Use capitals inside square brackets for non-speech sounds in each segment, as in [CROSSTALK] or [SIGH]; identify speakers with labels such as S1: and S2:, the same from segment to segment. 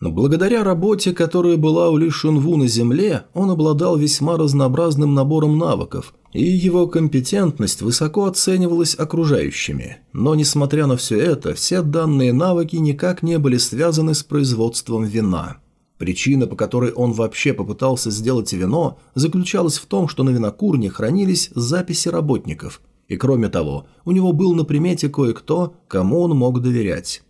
S1: Но благодаря работе, которая была у Ли Шунву на земле, он обладал весьма разнообразным набором навыков, и его компетентность высоко оценивалась окружающими. Но, несмотря на все это, все данные навыки никак не были связаны с производством вина. Причина, по которой он вообще попытался сделать вино, заключалась в том, что на винокурне хранились записи работников, и кроме того, у него был на примете кое-кто, кому он мог доверять.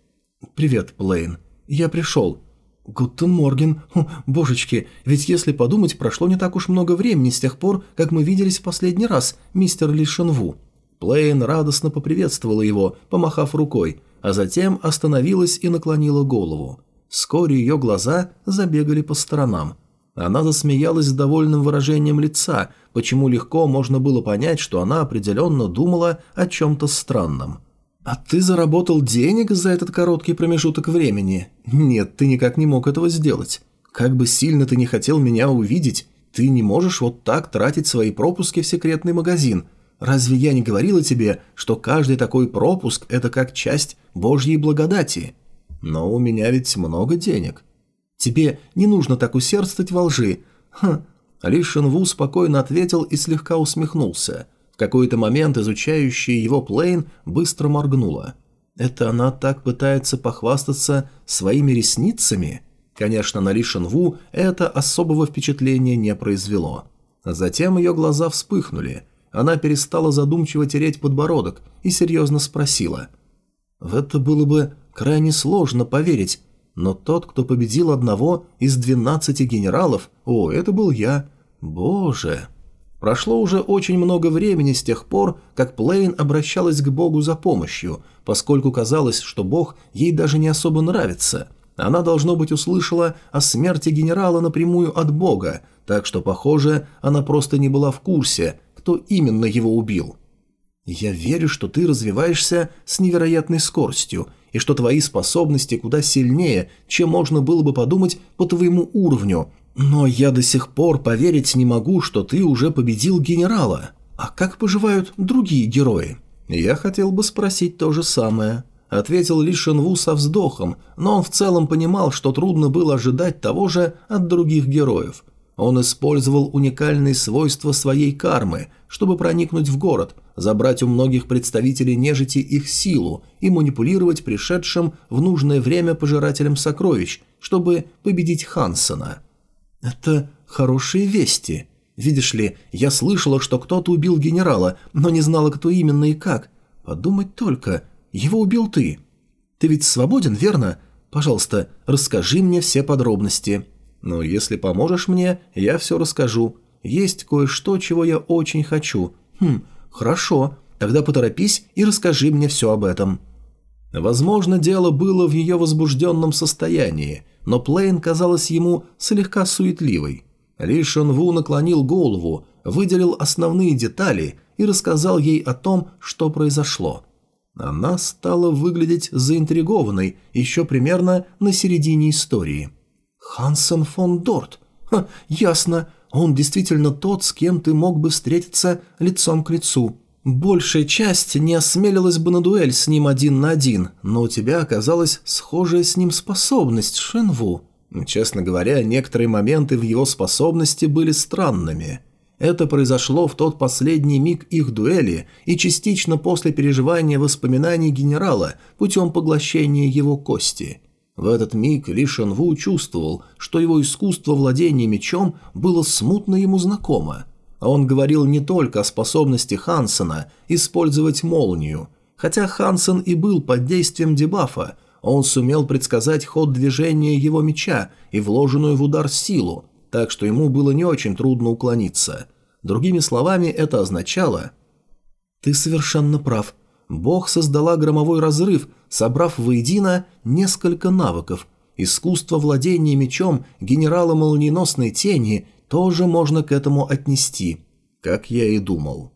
S1: «Привет, Плейн. Я пришел. «Guten Morgen. Божечки, ведь если подумать, прошло не так уж много времени с тех пор, как мы виделись в последний раз, мистер Ли Шенву». Плейн радостно поприветствовала его, помахав рукой, а затем остановилась и наклонила голову. Вскоре ее глаза забегали по сторонам. Она засмеялась с довольным выражением лица, почему легко можно было понять, что она определенно думала о чем-то странном. «А ты заработал денег за этот короткий промежуток времени? Нет, ты никак не мог этого сделать. Как бы сильно ты не хотел меня увидеть, ты не можешь вот так тратить свои пропуски в секретный магазин. Разве я не говорила тебе, что каждый такой пропуск – это как часть Божьей благодати? Но у меня ведь много денег. Тебе не нужно так усердствовать во лжи. Хм. Ли Шенву спокойно ответил и слегка усмехнулся – в какой-то момент изучающая его Плейн быстро моргнула. «Это она так пытается похвастаться своими ресницами?» Конечно, на Ли Шенву это особого впечатления не произвело. Затем ее глаза вспыхнули. Она перестала задумчиво тереть подбородок и серьезно спросила. «В это было бы крайне сложно поверить, но тот, кто победил одного из двенадцати генералов, о, это был я. Боже!» Прошло уже очень много времени с тех пор, как Плейн обращалась к Богу за помощью, поскольку казалось, что Бог ей даже не особо нравится. Она, должно быть, услышала о смерти генерала напрямую от Бога, так что, похоже, она просто не была в курсе, кто именно его убил. «Я верю, что ты развиваешься с невероятной скоростью, и что твои способности куда сильнее, чем можно было бы подумать по твоему уровню, «Но я до сих пор поверить не могу, что ты уже победил генерала. А как поживают другие герои?» «Я хотел бы спросить то же самое», — ответил Ли Шенву со вздохом, но он в целом понимал, что трудно было ожидать того же от других героев. Он использовал уникальные свойства своей кармы, чтобы проникнуть в город, забрать у многих представителей нежити их силу и манипулировать пришедшим в нужное время пожирателем сокровищ, чтобы победить Хансона. «Это хорошие вести. Видишь ли, я слышала, что кто-то убил генерала, но не знала, кто именно и как. Подумать только, его убил ты. Ты ведь свободен, верно? Пожалуйста, расскажи мне все подробности. Но если поможешь мне, я все расскажу. Есть кое-что, чего я очень хочу. Хм, хорошо, тогда поторопись и расскажи мне все об этом». Возможно, дело было в ее возбужденном состоянии – но Плейн казалась ему слегка суетливой. Ли Шенву наклонил голову, выделил основные детали и рассказал ей о том, что произошло. Она стала выглядеть заинтригованной еще примерно на середине истории. «Хансен фон Дорт. Ха, ясно. Он действительно тот, с кем ты мог бы встретиться лицом к лицу. Большая часть не осмелилась бы на дуэль с ним один на один, но у тебя оказалась схожая с ним способность, Шенву. Честно говоря, некоторые моменты в его способности были странными. Это произошло в тот последний миг их дуэли и частично после переживания воспоминаний генерала путем поглощения его кости. В этот миг Ли Шенву чувствовал, что его искусство владения мечом было смутно ему знакомо – он говорил не только о способности Хансена использовать молнию. Хотя Хансен и был под действием дебафа, он сумел предсказать ход движения его меча и вложенную в удар силу, так что ему было не очень трудно уклониться. Другими словами, это означало... «Ты совершенно прав. Бог создала громовой разрыв, собрав воедино несколько навыков. Искусство владения мечом генерала молниеносной тени тоже можно к этому отнести, как я и думал.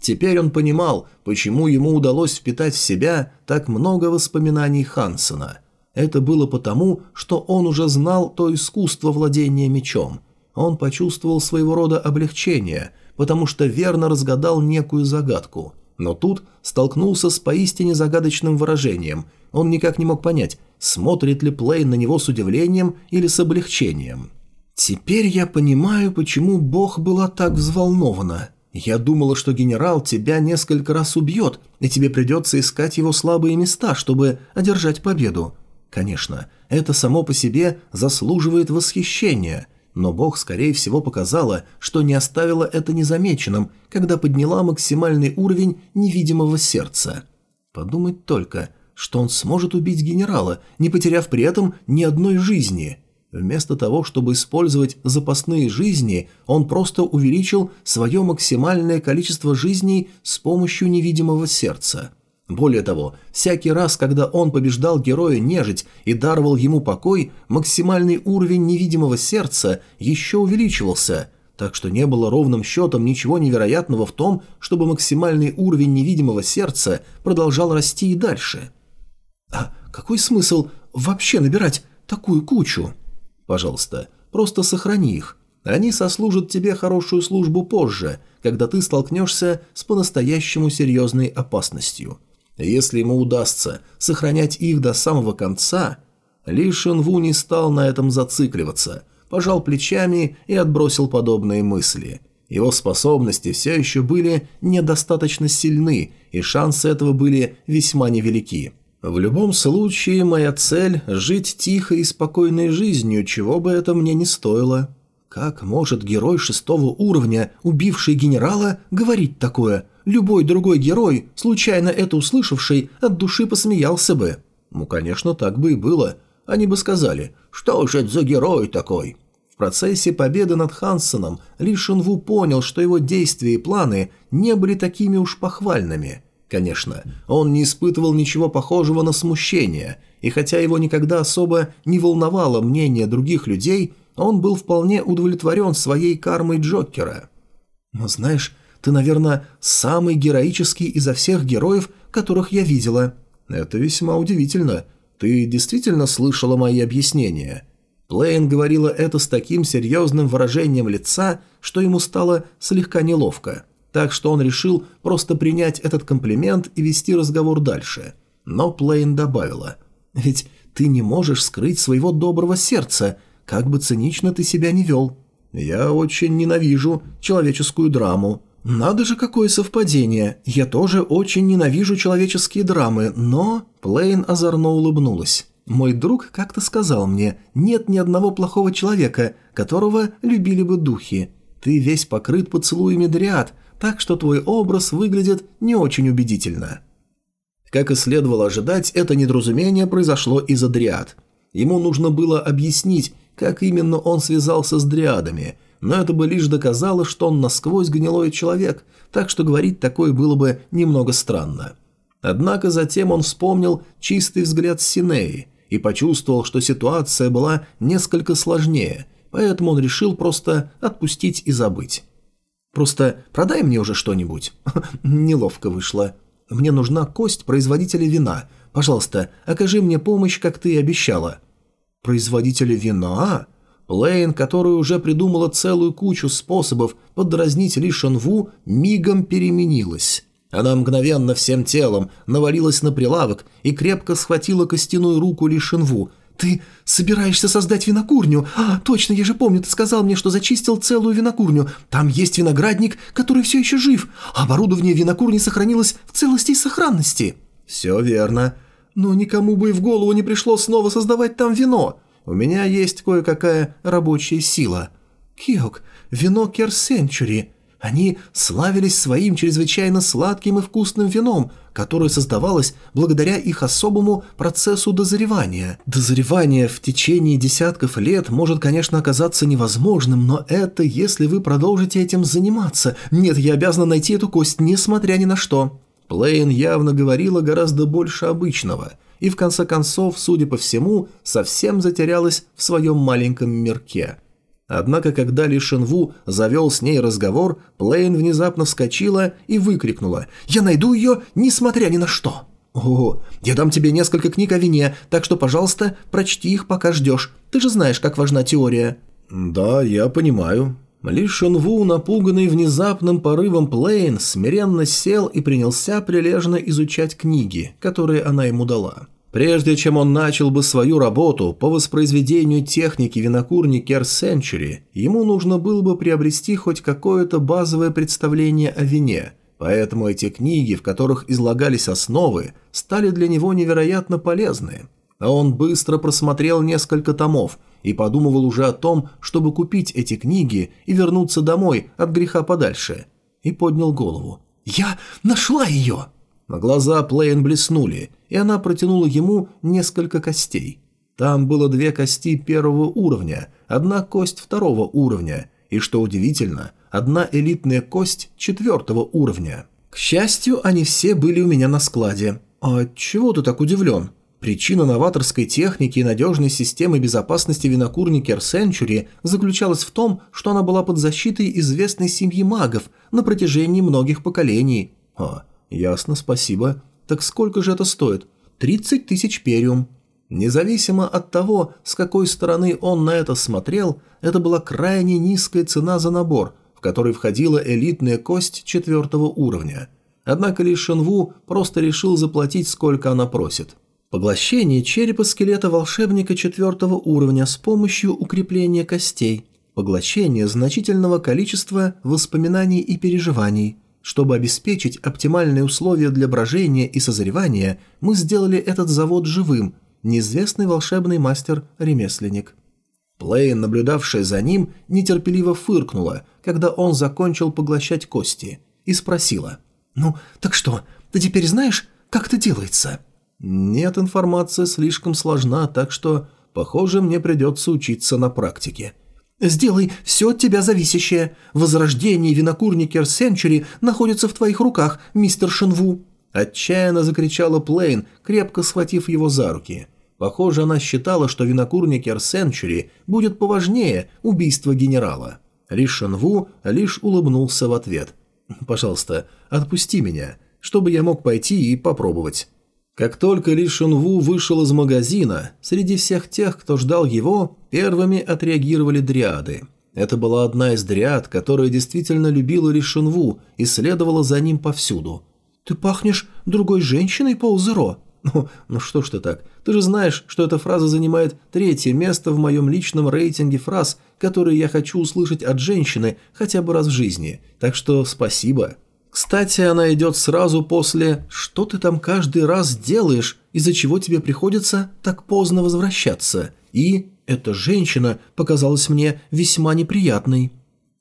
S1: Теперь он понимал, почему ему удалось впитать в себя так много воспоминаний Хансена. Это было потому, что он уже знал то искусство владения мечом. Он почувствовал своего рода облегчение, потому что верно разгадал некую загадку. Но тут столкнулся с поистине загадочным выражением. Он никак не мог понять, смотрит ли Плейн на него с удивлением или с облегчением. «Теперь я понимаю, почему Бог была так взволнована. Я думала, что генерал тебя несколько раз убьет, и тебе придется искать его слабые места, чтобы одержать победу. Конечно, это само по себе заслуживает восхищения, но Бог, скорее всего, показала, что не оставила это незамеченным, когда подняла максимальный уровень невидимого сердца. Подумать только, что он сможет убить генерала, не потеряв при этом ни одной жизни – Вместо того, чтобы использовать запасные жизни, он просто увеличил свое максимальное количество жизней с помощью невидимого сердца. Более того, всякий раз, когда он побеждал героя нежить и даровал ему покой, максимальный уровень невидимого сердца еще увеличивался, так что не было ровным счетом ничего невероятного в том, чтобы максимальный уровень невидимого сердца продолжал расти и дальше. А какой смысл вообще набирать такую кучу? Пожалуйста, просто сохрани их. Они сослужат тебе хорошую службу позже, когда ты столкнешься с по-настоящему серьезной опасностью. Если ему удастся сохранять их до самого конца, Ли Шинву не стал на этом зацикливаться, пожал плечами и отбросил подобные мысли. Его способности все еще были недостаточно сильны, и шансы этого были весьма невелики. В любом случае, моя цель – жить тихой и спокойной жизнью, чего бы это мне не стоило. Как может герой шестого уровня, убивший генерала, говорить такое? Любой другой герой, случайно это услышавший, от души посмеялся бы. Ну, конечно, так бы и было. Они бы сказали, что же это за герой такой? В процессе победы над Хансоном Ли Шинву понял, что его действия и планы не были такими уж похвальными – Конечно, он не испытывал ничего похожего на смущение, и хотя его никогда особо не волновало мнение других людей, он был вполне удовлетворен своей кармой Джокера. «Но знаешь, ты, наверное, самый героический изо всех героев, которых я видела». «Это весьма удивительно. Ты действительно слышала мои объяснения?» Плейн говорила это с таким серьезным выражением лица, что ему стало слегка неловко так что он решил просто принять этот комплимент и вести разговор дальше. Но Плейн добавила, «Ведь ты не можешь скрыть своего доброго сердца, как бы цинично ты себя не вел. Я очень ненавижу человеческую драму. Надо же, какое совпадение. Я тоже очень ненавижу человеческие драмы, но...» Плейн озорно улыбнулась. «Мой друг как-то сказал мне, нет ни одного плохого человека, которого любили бы духи. Ты весь покрыт поцелуями дриад, так что твой образ выглядит не очень убедительно. Как и следовало ожидать, это недоразумение произошло из-за дриад. Ему нужно было объяснить, как именно он связался с дриадами, но это бы лишь доказало, что он насквозь гнилой человек, так что говорить такое было бы немного странно. Однако затем он вспомнил чистый взгляд Синеи и почувствовал, что ситуация была несколько сложнее, поэтому он решил просто отпустить и забыть. Просто продай мне уже что-нибудь. [LAUGHS] Неловко вышло. Мне нужна кость производителя вина. Пожалуйста, окажи мне помощь, как ты и обещала». «Производителя вина?» Лейн, которая уже придумала целую кучу способов подразнить Ли Шанву, мигом переменилась. Она мгновенно всем телом навалилась на прилавок и крепко схватила костяную руку Ли Шанву, «Ты собираешься создать винокурню? А, точно, я же помню, ты сказал мне, что зачистил целую винокурню. Там есть виноградник, который все еще жив. Оборудование винокурни сохранилось в целости и сохранности». «Все верно. Но никому бы и в голову не пришло снова создавать там вино. У меня есть кое-какая рабочая сила». «Киок, вино Керсенчури. Они славились своим чрезвычайно сладким и вкусным вином, которое создавалось благодаря их особому процессу дозревания. Дозревание в течение десятков лет может, конечно, оказаться невозможным, но это если вы продолжите этим заниматься. Нет, я обязана найти эту кость, несмотря ни на что. Плейн явно говорила гораздо больше обычного, и в конце концов, судя по всему, совсем затерялась в своем маленьком мирке – Однако, когда Ли Шенву завел с ней разговор, Плейн внезапно вскочила и выкрикнула «Я найду ее, несмотря ни на что!» «О, я дам тебе несколько книг о вине, так что, пожалуйста, прочти их, пока ждешь. Ты же знаешь, как важна теория». «Да, я понимаю». Ли Шенву, напуганный внезапным порывом Плейн, смиренно сел и принялся прилежно изучать книги, которые она ему дала. Прежде чем он начал бы свою работу по воспроизведению техники винокурни Century, ему нужно было бы приобрести хоть какое-то базовое представление о вине, поэтому эти книги, в которых излагались основы, стали для него невероятно полезны. А он быстро просмотрел несколько томов и подумывал уже о том, чтобы купить эти книги и вернуться домой от греха подальше. И поднял голову. «Я нашла ее!» На глаза Плейн блеснули, и она протянула ему несколько костей. Там было две кости первого уровня, одна кость второго уровня, и, что удивительно, одна элитная кость четвертого уровня. К счастью, они все были у меня на складе. «А чего ты так удивлен?» Причина новаторской техники и надежной системы безопасности винокурни Century заключалась в том, что она была под защитой известной семьи магов на протяжении многих поколений. А, ясно, спасибо. Так сколько же это стоит? 30 тысяч периум. Независимо от того, с какой стороны он на это смотрел, это была крайне низкая цена за набор, в который входила элитная кость четвертого уровня. Однако Ли Шенву просто решил заплатить, сколько она просит – Поглощение черепа скелета волшебника четвертого уровня с помощью укрепления костей. Поглощение значительного количества воспоминаний и переживаний. Чтобы обеспечить оптимальные условия для брожения и созревания, мы сделали этот завод живым, неизвестный волшебный мастер-ремесленник. Плейн, наблюдавшая за ним, нетерпеливо фыркнула, когда он закончил поглощать кости, и спросила. «Ну, так что, ты теперь знаешь, как это делается?» Нет, информация слишком сложна, так что, похоже, мне придется учиться на практике. «Сделай все от тебя зависящее. Возрождение винокурни Сенчури находится в твоих руках, мистер Шинву!» Отчаянно закричала Плейн, крепко схватив его за руки. Похоже, она считала, что винокурни Сенчури будет поважнее убийства генерала. Ли Шинву лишь улыбнулся в ответ. «Пожалуйста, отпусти меня, чтобы я мог пойти и попробовать». Как только Ли Шунву вышел из магазина, среди всех тех, кто ждал его, первыми отреагировали дриады. Это была одна из дриад, которая действительно любила Ли Шунву и следовала за ним повсюду. «Ты пахнешь другой женщиной, Пол Зеро?» «Ну, ну что ж ты так? Ты же знаешь, что эта фраза занимает третье место в моем личном рейтинге фраз, которые я хочу услышать от женщины хотя бы раз в жизни. Так что спасибо». Кстати, она идет сразу после «Что ты там каждый раз делаешь, из-за чего тебе приходится так поздно возвращаться?» и «Эта женщина показалась мне весьма неприятной».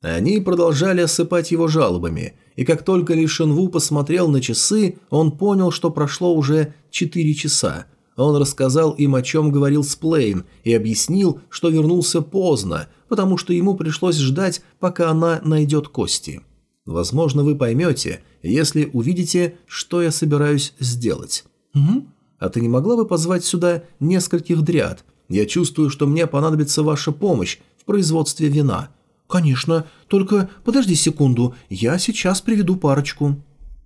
S1: Они продолжали осыпать его жалобами, и как только Ли Шенву посмотрел на часы, он понял, что прошло уже четыре часа. Он рассказал им, о чем говорил Сплейн, и объяснил, что вернулся поздно, потому что ему пришлось ждать, пока она найдет кости. Возможно, вы поймете, если увидите, что я собираюсь сделать. Угу. А ты не могла бы позвать сюда нескольких дряд? Я чувствую, что мне понадобится ваша помощь в производстве вина. Конечно, только подожди секунду, я сейчас приведу парочку.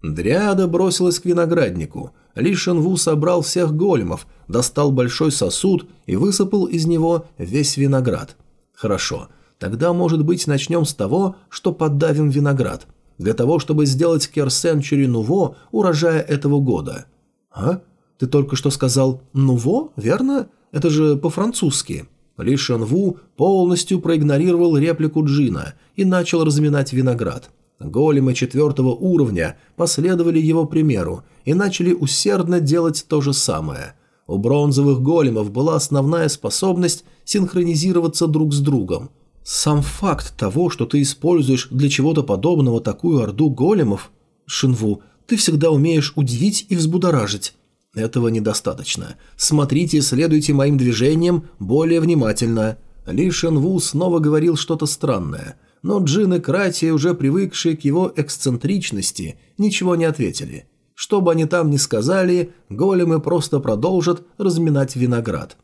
S1: Дряда бросилась к винограднику. Ли Шенву собрал всех големов, достал большой сосуд и высыпал из него весь виноград. Хорошо. Тогда, может быть, начнем с того, что поддавим виноград. Для того, чтобы сделать Керсенчури Нуво урожая этого года. А? Ты только что сказал «Нуво», верно? Это же по-французски. Ли Шанву полностью проигнорировал реплику Джина и начал разминать виноград. Големы четвертого уровня последовали его примеру и начали усердно делать то же самое. У бронзовых големов была основная способность синхронизироваться друг с другом – сам факт того, что ты используешь для чего-то подобного такую орду големов, Шинву, ты всегда умеешь удивить и взбудоражить. Этого недостаточно. Смотрите и следуйте моим движениям более внимательно. Ли Шинву снова говорил что-то странное, но Джин и Кратия, уже привыкшие к его эксцентричности, ничего не ответили. Что бы они там ни сказали, големы просто продолжат разминать виноград.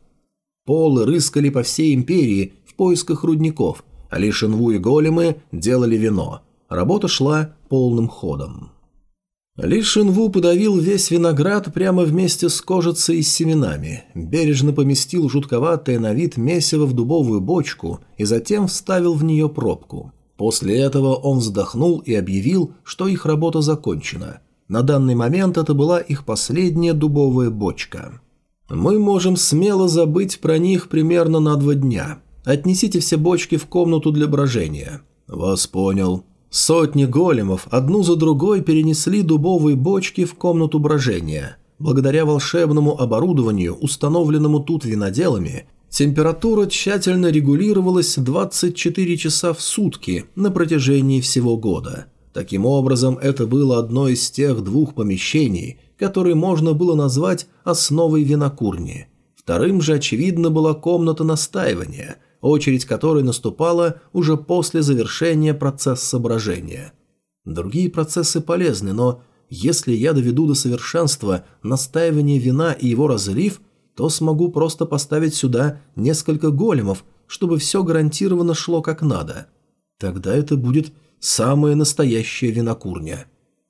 S1: Полы рыскали по всей империи поисках рудников, а инву и големы делали вино. Работа шла полным ходом. Лишь Инву подавил весь виноград прямо вместе с кожицей и семенами, бережно поместил жутковатое на вид месиво в дубовую бочку и затем вставил в нее пробку. После этого он вздохнул и объявил, что их работа закончена. На данный момент это была их последняя дубовая бочка. «Мы можем смело забыть про них примерно на два дня. Отнесите все бочки в комнату для брожения». «Вас понял». Сотни големов одну за другой перенесли дубовые бочки в комнату брожения. Благодаря волшебному оборудованию, установленному тут виноделами, температура тщательно регулировалась 24 часа в сутки на протяжении всего года. Таким образом, это было одно из тех двух помещений, которые можно было назвать основой винокурни. Вторым же, очевидно, была комната настаивания – очередь которой наступала уже после завершения процесса брожения. Другие процессы полезны, но если я доведу до совершенства настаивание вина и его разлив, то смогу просто поставить сюда несколько големов, чтобы все гарантированно шло как надо. Тогда это будет самая настоящая винокурня.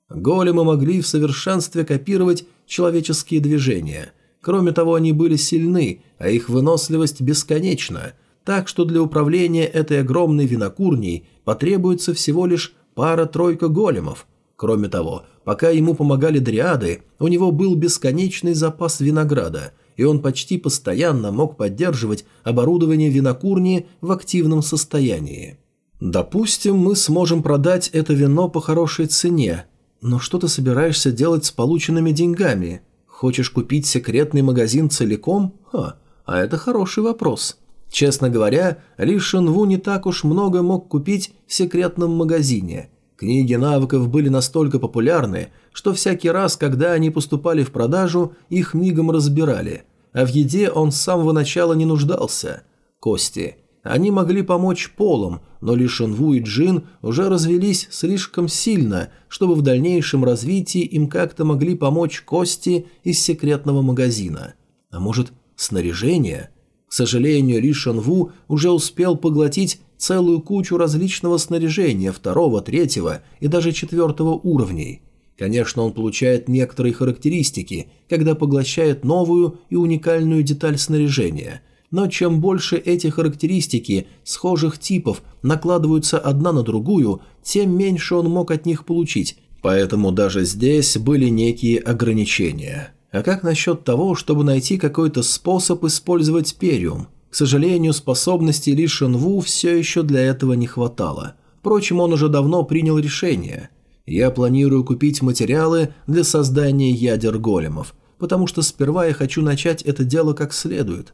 S1: Големы могли в совершенстве копировать человеческие движения. Кроме того, они были сильны, а их выносливость бесконечна – так что для управления этой огромной винокурней потребуется всего лишь пара-тройка големов. Кроме того, пока ему помогали дриады, у него был бесконечный запас винограда, и он почти постоянно мог поддерживать оборудование винокурни в активном состоянии. Допустим, мы сможем продать это вино по хорошей цене, но что ты собираешься делать с полученными деньгами? Хочешь купить секретный магазин целиком? Ха, а это хороший вопрос. Честно говоря, Ли Шинву не так уж много мог купить в секретном магазине. Книги навыков были настолько популярны, что всякий раз, когда они поступали в продажу, их мигом разбирали. А в еде он с самого начала не нуждался. Кости. Они могли помочь полом, но Ли Шинву и Джин уже развелись слишком сильно, чтобы в дальнейшем развитии им как-то могли помочь кости из секретного магазина. А может, снаряжение – к сожалению, Ли Шанву уже успел поглотить целую кучу различного снаряжения второго, третьего и даже четвертого уровней. Конечно, он получает некоторые характеристики, когда поглощает новую и уникальную деталь снаряжения. Но чем больше эти характеристики схожих типов накладываются одна на другую, тем меньше он мог от них получить, поэтому даже здесь были некие ограничения. А как насчет того, чтобы найти какой-то способ использовать периум? К сожалению, способностей Ли Шенву все еще для этого не хватало. Впрочем, он уже давно принял решение. Я планирую купить материалы для создания ядер големов, потому что сперва я хочу начать это дело как следует.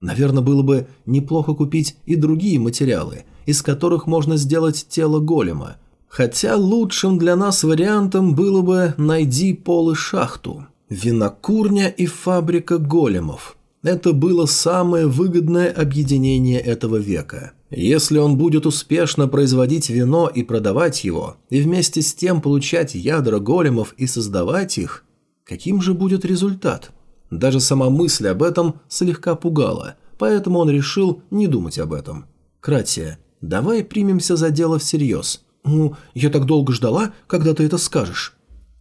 S1: Наверное, было бы неплохо купить и другие материалы, из которых можно сделать тело голема. Хотя лучшим для нас вариантом было бы «найди пол и шахту». Винокурня и фабрика големов. Это было самое выгодное объединение этого века. Если он будет успешно производить вино и продавать его, и вместе с тем получать ядра големов и создавать их, каким же будет результат? Даже сама мысль об этом слегка пугала, поэтому он решил не думать об этом. «Кратия, давай примемся за дело всерьез». «Ну, я так долго ждала, когда ты это скажешь».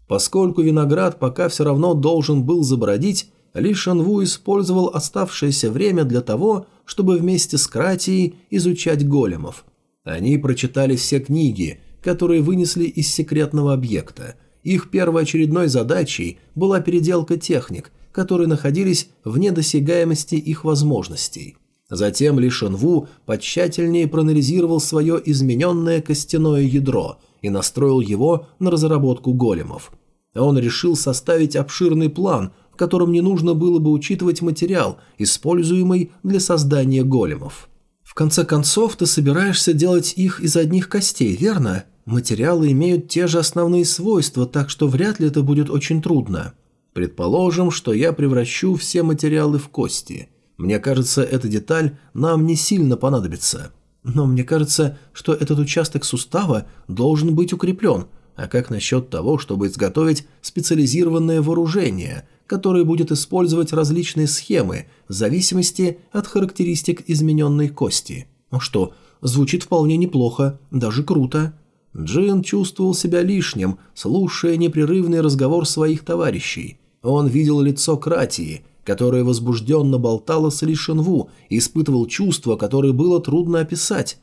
S1: Поскольку виноград пока все равно должен был забродить, Ли Шанву использовал оставшееся время для того, чтобы вместе с Кратией изучать големов. Они прочитали все книги, которые вынесли из секретного объекта. Их первоочередной задачей была переделка техник, которые находились вне досягаемости их возможностей. Затем Ли Шанву потщательнее проанализировал свое измененное костяное ядро и настроил его на разработку големов – он решил составить обширный план, в котором не нужно было бы учитывать материал, используемый для создания големов. В конце концов, ты собираешься делать их из одних костей, верно? Материалы имеют те же основные свойства, так что вряд ли это будет очень трудно. Предположим, что я превращу все материалы в кости. Мне кажется, эта деталь нам не сильно понадобится. Но мне кажется, что этот участок сустава должен быть укреплен – а как насчет того, чтобы изготовить специализированное вооружение, которое будет использовать различные схемы в зависимости от характеристик измененной кости? Ну что, звучит вполне неплохо, даже круто. Джин чувствовал себя лишним, слушая непрерывный разговор своих товарищей. Он видел лицо Кратии, которое возбужденно болтало с Ли Шенву и испытывал чувство, которое было трудно описать.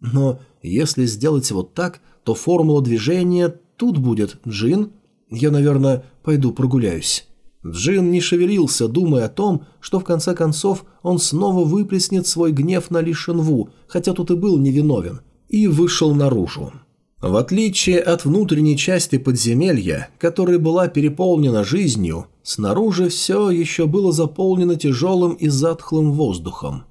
S1: Но если сделать вот так, то формула движения тут будет, Джин. Я, наверное, пойду прогуляюсь». Джин не шевелился, думая о том, что в конце концов он снова выплеснет свой гнев на Ли Шенву, хотя тут и был невиновен, и вышел наружу. В отличие от внутренней части подземелья, которая была переполнена жизнью, снаружи все еще было заполнено тяжелым и затхлым воздухом.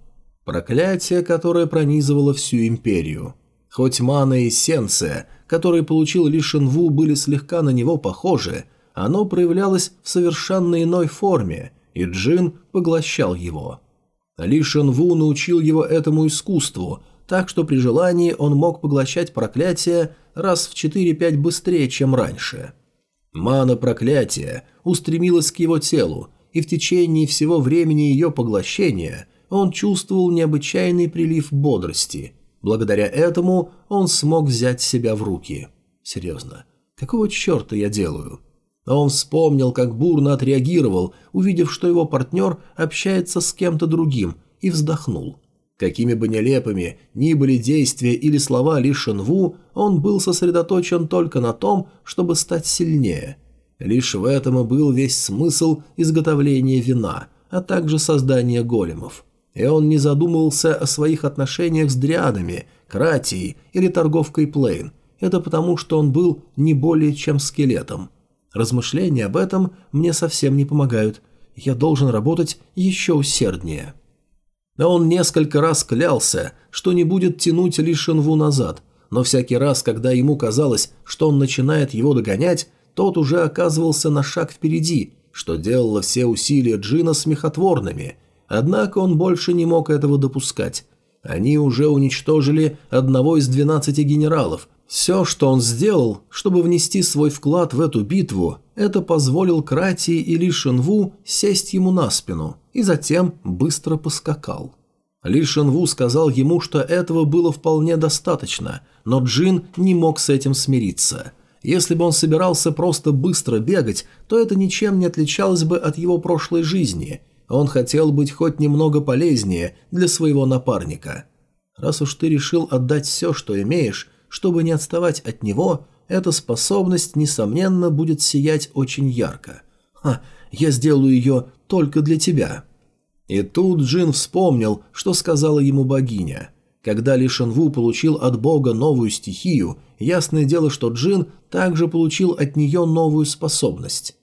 S1: Проклятие, которое пронизывало всю империю. Хоть мана и эссенция, которые получил Ли Шенву, были слегка на него похожи – оно проявлялось в совершенно иной форме, и Джин поглощал его. Ли Шенву научил его этому искусству, так что при желании он мог поглощать проклятие раз в 4-5 быстрее, чем раньше. Мана проклятия устремилась к его телу, и в течение всего времени ее поглощения он чувствовал необычайный прилив бодрости. Благодаря этому он смог взять себя в руки. Серьезно, какого черта я делаю? Он вспомнил, как бурно отреагировал, увидев, что его партнер общается с кем-то другим, и вздохнул. Какими бы нелепыми ни были действия или слова Ли Шенву, он был сосредоточен только на том, чтобы стать сильнее. Лишь в этом и был весь смысл изготовления вина, а также создания големов. И он не задумывался о своих отношениях с дриадами, кратией или торговкой Плейн. Это потому, что он был не более чем скелетом – Размышления об этом мне совсем не помогают. Я должен работать еще усерднее. А он несколько раз клялся, что не будет тянуть Ли Шенву назад, но всякий раз, когда ему казалось, что он начинает его догонять, тот уже оказывался на шаг впереди, что делало все усилия Джина смехотворными. Однако он больше не мог этого допускать. Они уже уничтожили одного из двенадцати генералов, все, что он сделал, чтобы внести свой вклад в эту битву, это позволил Крати и Ли Шенву сесть ему на спину и затем быстро поскакал. Ли Шенву сказал ему, что этого было вполне достаточно, но Джин не мог с этим смириться. Если бы он собирался просто быстро бегать, то это ничем не отличалось бы от его прошлой жизни. Он хотел быть хоть немного полезнее для своего напарника. Раз уж ты решил отдать все, что имеешь, чтобы не отставать от него, эта способность, несомненно, будет сиять очень ярко. Ха, я сделаю ее только для тебя. И тут Джин вспомнил, что сказала ему богиня. Когда Ли Шенву получил от бога новую стихию, ясное дело, что Джин также получил от нее новую способность.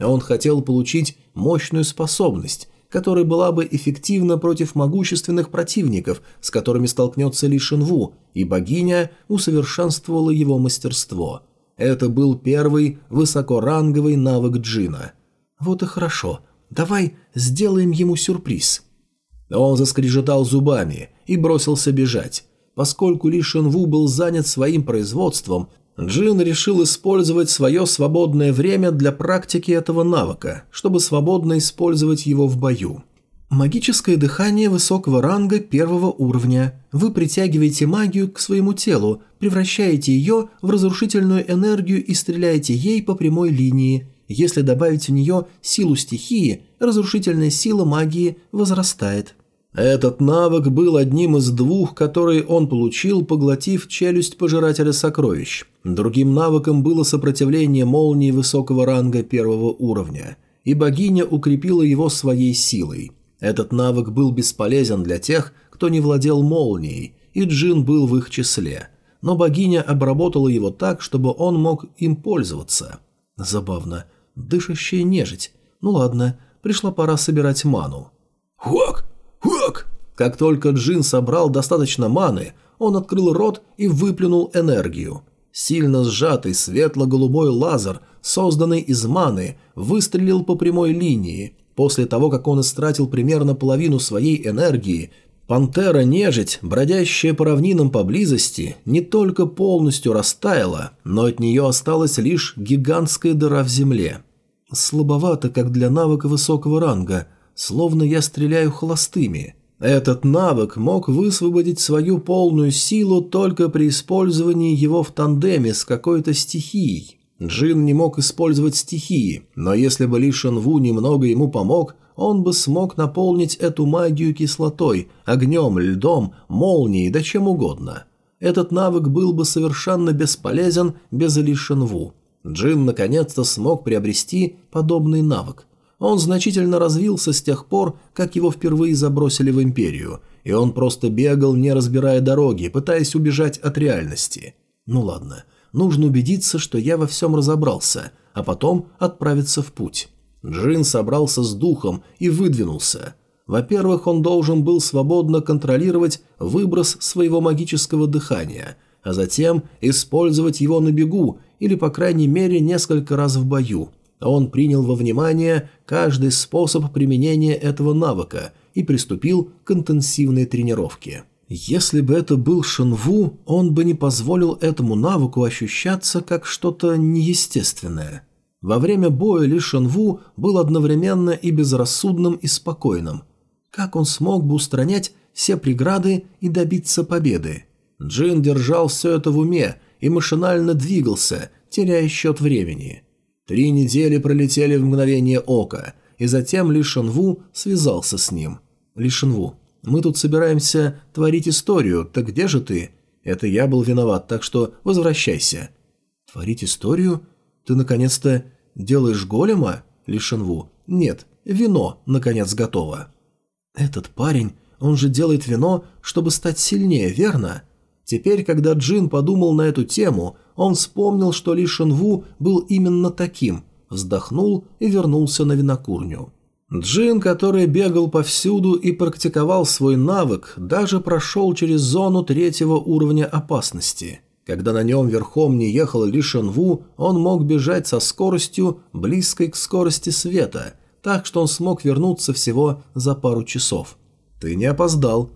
S1: Он хотел получить мощную способность, которая была бы эффективна против могущественных противников, с которыми столкнется Ли Шинву, и богиня усовершенствовала его мастерство. Это был первый высокоранговый навык Джина. «Вот и хорошо. Давай сделаем ему сюрприз». Он заскрежетал зубами и бросился бежать. Поскольку Ли Шинву был занят своим производством, Джин решил использовать свое свободное время для практики этого навыка, чтобы свободно использовать его в бою. Магическое дыхание высокого ранга первого уровня. Вы притягиваете магию к своему телу, превращаете ее в разрушительную энергию и стреляете ей по прямой линии. Если добавить в нее силу стихии, разрушительная сила магии возрастает. Этот навык был одним из двух, которые он получил, поглотив челюсть пожирателя сокровищ. Другим навыком было сопротивление молнии высокого ранга первого уровня, и богиня укрепила его своей силой. Этот навык был бесполезен для тех, кто не владел молнией, и Джин был в их числе. Но богиня обработала его так, чтобы он мог им пользоваться. Забавно. Дышащая нежить. Ну ладно, пришла пора собирать ману. «Хуак! Как только Джин собрал достаточно маны, он открыл рот и выплюнул энергию. Сильно сжатый светло-голубой лазер, созданный из маны, выстрелил по прямой линии. После того, как он истратил примерно половину своей энергии, пантера-нежить, бродящая по равнинам поблизости, не только полностью растаяла, но от нее осталась лишь гигантская дыра в земле. Слабовато, как для навыка высокого ранга – словно я стреляю холостыми. Этот навык мог высвободить свою полную силу только при использовании его в тандеме с какой-то стихией. Джин не мог использовать стихии, но если бы Ли Шенву немного ему помог, он бы смог наполнить эту магию кислотой, огнем, льдом, молнией, да чем угодно. Этот навык был бы совершенно бесполезен без Ли Шенву. Джин наконец-то смог приобрести подобный навык. Он значительно развился с тех пор, как его впервые забросили в Империю, и он просто бегал, не разбирая дороги, пытаясь убежать от реальности. Ну ладно, нужно убедиться, что я во всем разобрался, а потом отправиться в путь. Джин собрался с духом и выдвинулся. Во-первых, он должен был свободно контролировать выброс своего магического дыхания, а затем использовать его на бегу или, по крайней мере, несколько раз в бою. Он принял во внимание каждый способ применения этого навыка и приступил к интенсивной тренировке. Если бы это был Шенву, он бы не позволил этому навыку ощущаться как что-то неестественное. Во время боя Ли Шенву был одновременно и безрассудным, и спокойным. Как он смог бы устранять все преграды и добиться победы? Джин держал все это в уме и машинально двигался, теряя счет времени. Три недели пролетели в мгновение ока, и затем Ли Шенву связался с ним. «Ли Шенву, мы тут собираемся творить историю, так где же ты? Это я был виноват, так что возвращайся». «Творить историю? Ты наконец-то делаешь голема?» Ли Шенву. «Нет, вино, наконец, готово». «Этот парень, он же делает вино, чтобы стать сильнее, верно?» Теперь, когда Джин подумал на эту тему, он вспомнил, что Ли Шенву был именно таким, вздохнул и вернулся на винокурню. Джин, который бегал повсюду и практиковал свой навык, даже прошел через зону третьего уровня опасности. Когда на нем верхом не ехал Ли Шенву, он мог бежать со скоростью, близкой к скорости света, так что он смог вернуться всего за пару часов. «Ты не опоздал».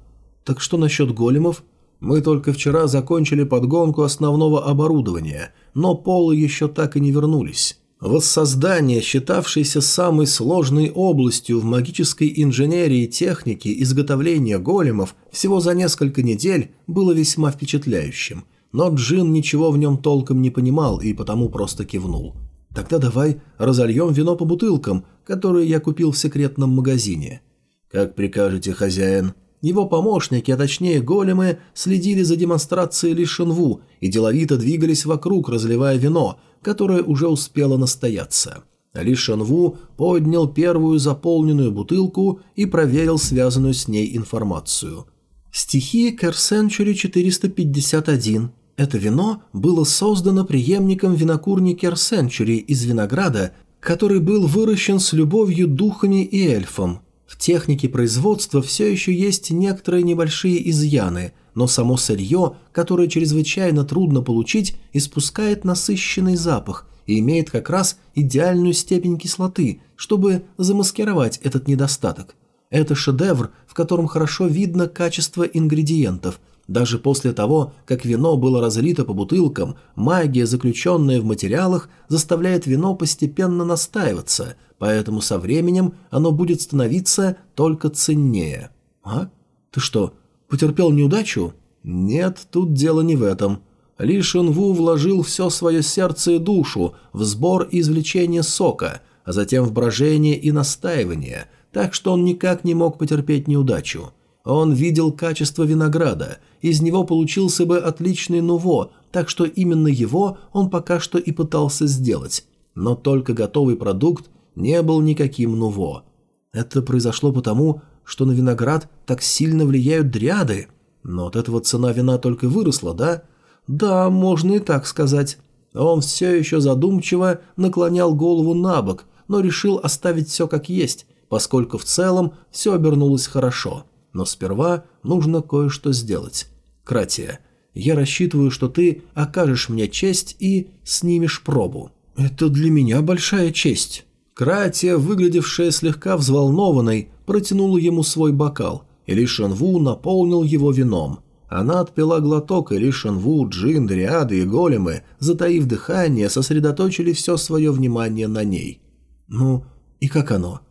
S1: «Так что насчет големов?» «Мы только вчера закончили подгонку основного оборудования, но полы еще так и не вернулись». Воссоздание, считавшееся самой сложной областью в магической инженерии и технике изготовления големов всего за несколько недель, было весьма впечатляющим. Но Джин ничего в нем толком не понимал и потому просто кивнул. «Тогда давай разольем вино по бутылкам, которые я купил в секретном магазине». «Как прикажете, хозяин». Его помощники, а точнее големы, следили за демонстрацией Ли Шенву и деловито двигались вокруг, разливая вино – которая уже успела настояться. Ли Шанву поднял первую заполненную бутылку и проверил связанную с ней информацию. Стихия Керсенчури 451. Это вино было создано преемником винокурни Керсенчури из винограда, который был выращен с любовью духами и эльфом. В технике производства все еще есть некоторые небольшие изъяны, но само сырье, которое чрезвычайно трудно получить, испускает насыщенный запах и имеет как раз идеальную степень кислоты, чтобы замаскировать этот недостаток. Это шедевр, в котором хорошо видно качество ингредиентов. Даже после того, как вино было разлито по бутылкам, магия, заключенная в материалах, заставляет вино постепенно настаиваться, поэтому со временем оно будет становиться только ценнее. А? Ты что, Потерпел неудачу? Нет, тут дело не в этом. Ли Шенву вложил все свое сердце и душу в сбор и извлечение сока, а затем в брожение и настаивание, так что он никак не мог потерпеть неудачу. Он видел качество винограда, из него получился бы отличный нуво, так что именно его он пока что и пытался сделать. Но только готовый продукт не был никаким нуво. Это произошло потому, что на виноград так сильно влияют дриады. Но от этого цена вина только выросла, да? Да, можно и так сказать. Он все еще задумчиво наклонял голову на бок, но решил оставить все как есть, поскольку в целом все обернулось хорошо. Но сперва нужно кое-что сделать. Кратия, я рассчитываю, что ты окажешь мне честь и снимешь пробу. Это для меня большая честь. Кратия, выглядевшая слегка взволнованной, протянула ему свой бокал, и Ли Шенву наполнил его вином. Она отпила глоток, и Ли Шенву, Джин, Дриады и Големы, затаив дыхание, сосредоточили все свое внимание на ней. «Ну, и как оно?»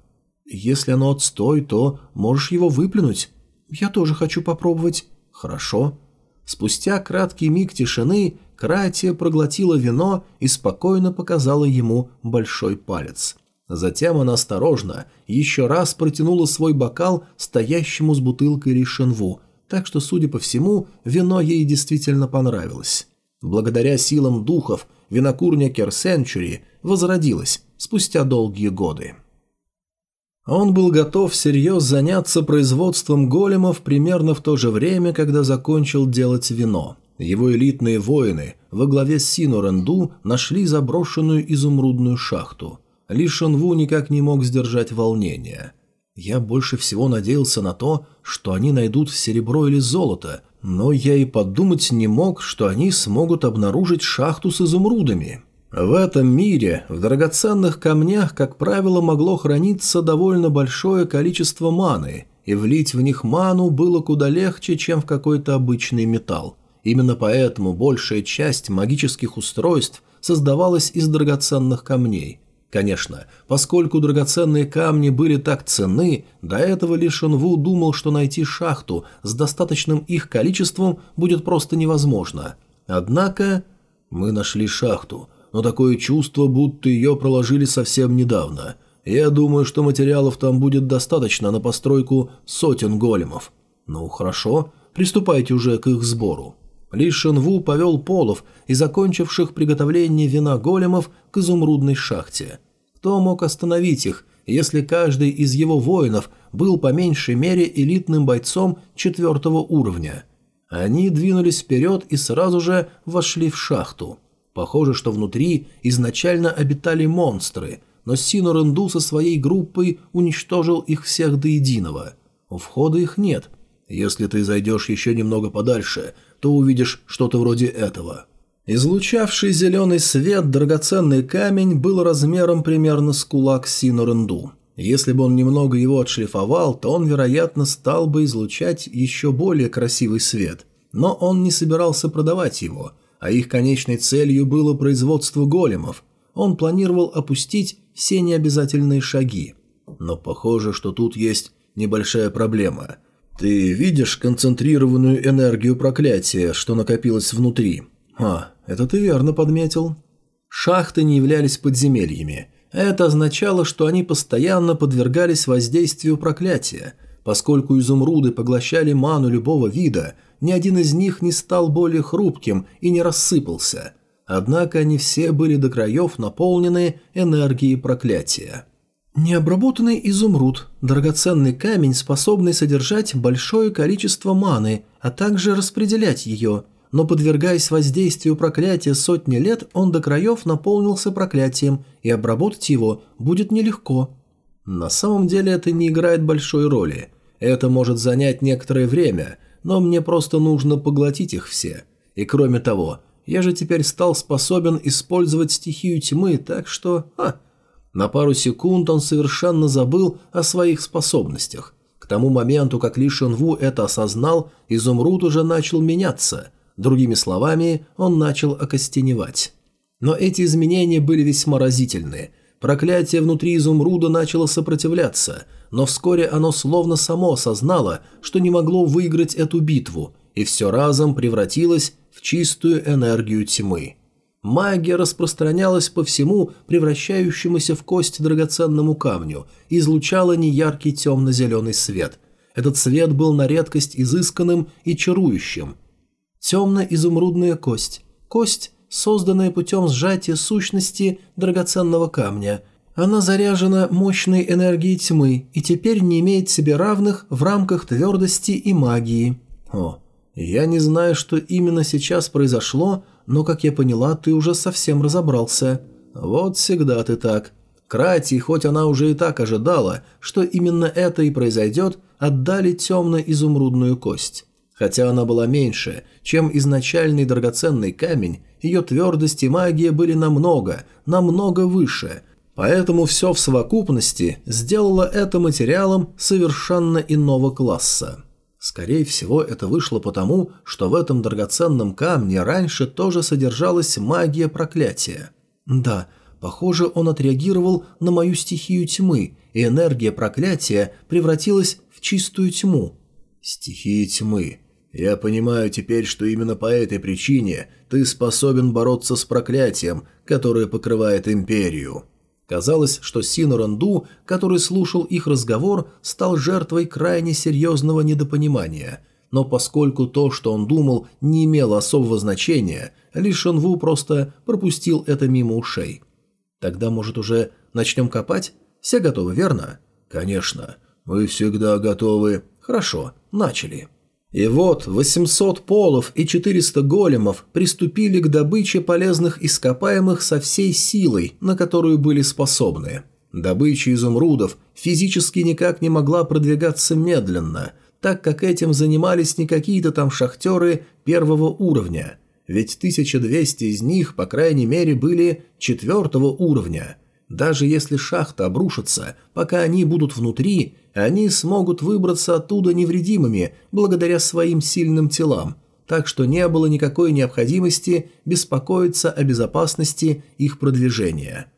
S1: «Если оно отстой, то можешь его выплюнуть». «Я тоже хочу попробовать». «Хорошо». Спустя краткий миг тишины Кратия проглотила вино и спокойно показала ему большой палец. Затем она осторожно еще раз протянула свой бокал стоящему с бутылкой Ришенву, так что, судя по всему, вино ей действительно понравилось. Благодаря силам духов винокурня Керсенчури возродилась спустя долгие годы. Он был готов всерьез заняться производством големов примерно в то же время, когда закончил делать вино. Его элитные воины во главе с Сину Ренду нашли заброшенную изумрудную шахту. Ли Шенву никак не мог сдержать волнения. Я больше всего надеялся на то, что они найдут серебро или золото, но я и подумать не мог, что они смогут обнаружить шахту с изумрудами. В этом мире в драгоценных камнях, как правило, могло храниться довольно большое количество маны, и влить в них ману было куда легче, чем в какой-то обычный металл. Именно поэтому большая часть магических устройств создавалась из драгоценных камней. Конечно, поскольку драгоценные камни были так ценны, до этого Ли Шенву думал, что найти шахту с достаточным их количеством будет просто невозможно. Однако мы нашли шахту – но такое чувство, будто ее проложили совсем недавно. Я думаю, что материалов там будет достаточно на постройку сотен големов. Ну, хорошо, приступайте уже к их сбору. Ли Шенву повел полов и закончивших приготовление вина големов к изумрудной шахте. Кто мог остановить их, если каждый из его воинов был по меньшей мере элитным бойцом четвертого уровня? Они двинулись вперед и сразу же вошли в шахту. Похоже, что внутри изначально обитали монстры, но Сино Ренду со своей группой уничтожил их всех до единого. У входа их нет. Если ты зайдешь еще немного подальше, то увидишь что-то вроде этого. Излучавший зеленый свет драгоценный камень был размером примерно с кулак Сино Ренду. Если бы он немного его отшлифовал, то он, вероятно, стал бы излучать еще более красивый свет. Но он не собирался продавать его – а их конечной целью было производство големов. Он планировал опустить все необязательные шаги. Но похоже, что тут есть небольшая проблема. Ты видишь концентрированную энергию проклятия, что накопилось внутри? А, это ты верно подметил. Шахты не являлись подземельями. Это означало, что они постоянно подвергались воздействию проклятия. Поскольку изумруды поглощали ману любого вида – ни один из них не стал более хрупким и не рассыпался. Однако они все были до краев наполнены энергией проклятия. Необработанный изумруд – драгоценный камень, способный содержать большое количество маны, а также распределять ее, но подвергаясь воздействию проклятия сотни лет, он до краев наполнился проклятием, и обработать его будет нелегко. На самом деле это не играет большой роли. Это может занять некоторое время – но мне просто нужно поглотить их все. И кроме того, я же теперь стал способен использовать стихию тьмы, так что... А, на пару секунд он совершенно забыл о своих способностях. К тому моменту, как Ли Шенву это осознал, изумруд уже начал меняться. Другими словами, он начал окостеневать. Но эти изменения были весьма разительные. Проклятие внутри изумруда начало сопротивляться – но вскоре оно словно само осознало, что не могло выиграть эту битву, и все разом превратилось в чистую энергию тьмы. Магия распространялась по всему превращающемуся в кость драгоценному камню и излучала неяркий темно-зеленый свет. Этот свет был на редкость изысканным и чарующим. Темно-изумрудная кость. Кость, созданная путем сжатия сущности драгоценного камня – она заряжена мощной энергией тьмы и теперь не имеет себе равных в рамках твердости и магии. О, я не знаю, что именно сейчас произошло, но, как я поняла, ты уже совсем разобрался. Вот всегда ты так. Крати, хоть она уже и так ожидала, что именно это и произойдет, отдали темно-изумрудную кость. Хотя она была меньше, чем изначальный драгоценный камень, ее твердость и магия были намного, намного выше – Поэтому все в совокупности сделало это материалом совершенно иного класса. Скорее всего, это вышло потому, что в этом драгоценном камне раньше тоже содержалась магия проклятия. Да, похоже, он отреагировал на мою стихию тьмы, и энергия проклятия превратилась в чистую тьму. Стихия тьмы. Я понимаю теперь, что именно по этой причине ты способен бороться с проклятием, которое покрывает империю. Казалось, что Сину Ранду, который слушал их разговор, стал жертвой крайне серьезного недопонимания. но поскольку то, что он думал, не имело особого значения, Ли Шенву просто пропустил это мимо ушей. «Тогда, может, уже начнем копать? Все готовы, верно?» «Конечно. Мы всегда готовы». «Хорошо, начали». И вот 800 полов и 400 големов приступили к добыче полезных ископаемых со всей силой, на которую были способны. Добыча изумрудов физически никак не могла продвигаться медленно, так как этим занимались не какие-то там шахтеры первого уровня, ведь 1200 из них, по крайней мере, были четвертого уровня. Даже если шахта обрушится, пока они будут внутри, они смогут выбраться оттуда невредимыми благодаря своим сильным телам, так что не было никакой необходимости беспокоиться о безопасности их продвижения.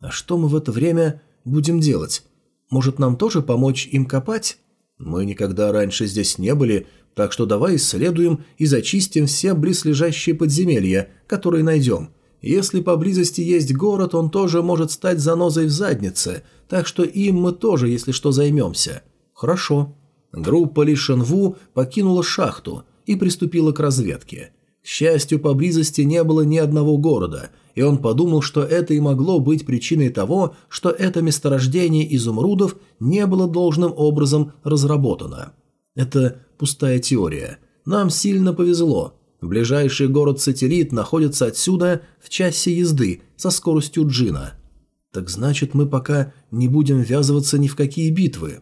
S1: А что мы в это время будем делать? Может, нам тоже помочь им копать? Мы никогда раньше здесь не были, так что давай исследуем и зачистим все близлежащие подземелья, которые найдем. Если поблизости есть город, он тоже может стать занозой в заднице, так что им мы тоже, если что, займемся. Хорошо. Группа Ли Шенву покинула шахту и приступила к разведке. К счастью, поблизости не было ни одного города, и он подумал, что это и могло быть причиной того, что это месторождение изумрудов не было должным образом разработано. Это пустая теория. Нам сильно повезло. Ближайший город-сателлит находится отсюда в часе езды со скоростью джина. Так значит, мы пока не будем ввязываться ни в какие битвы.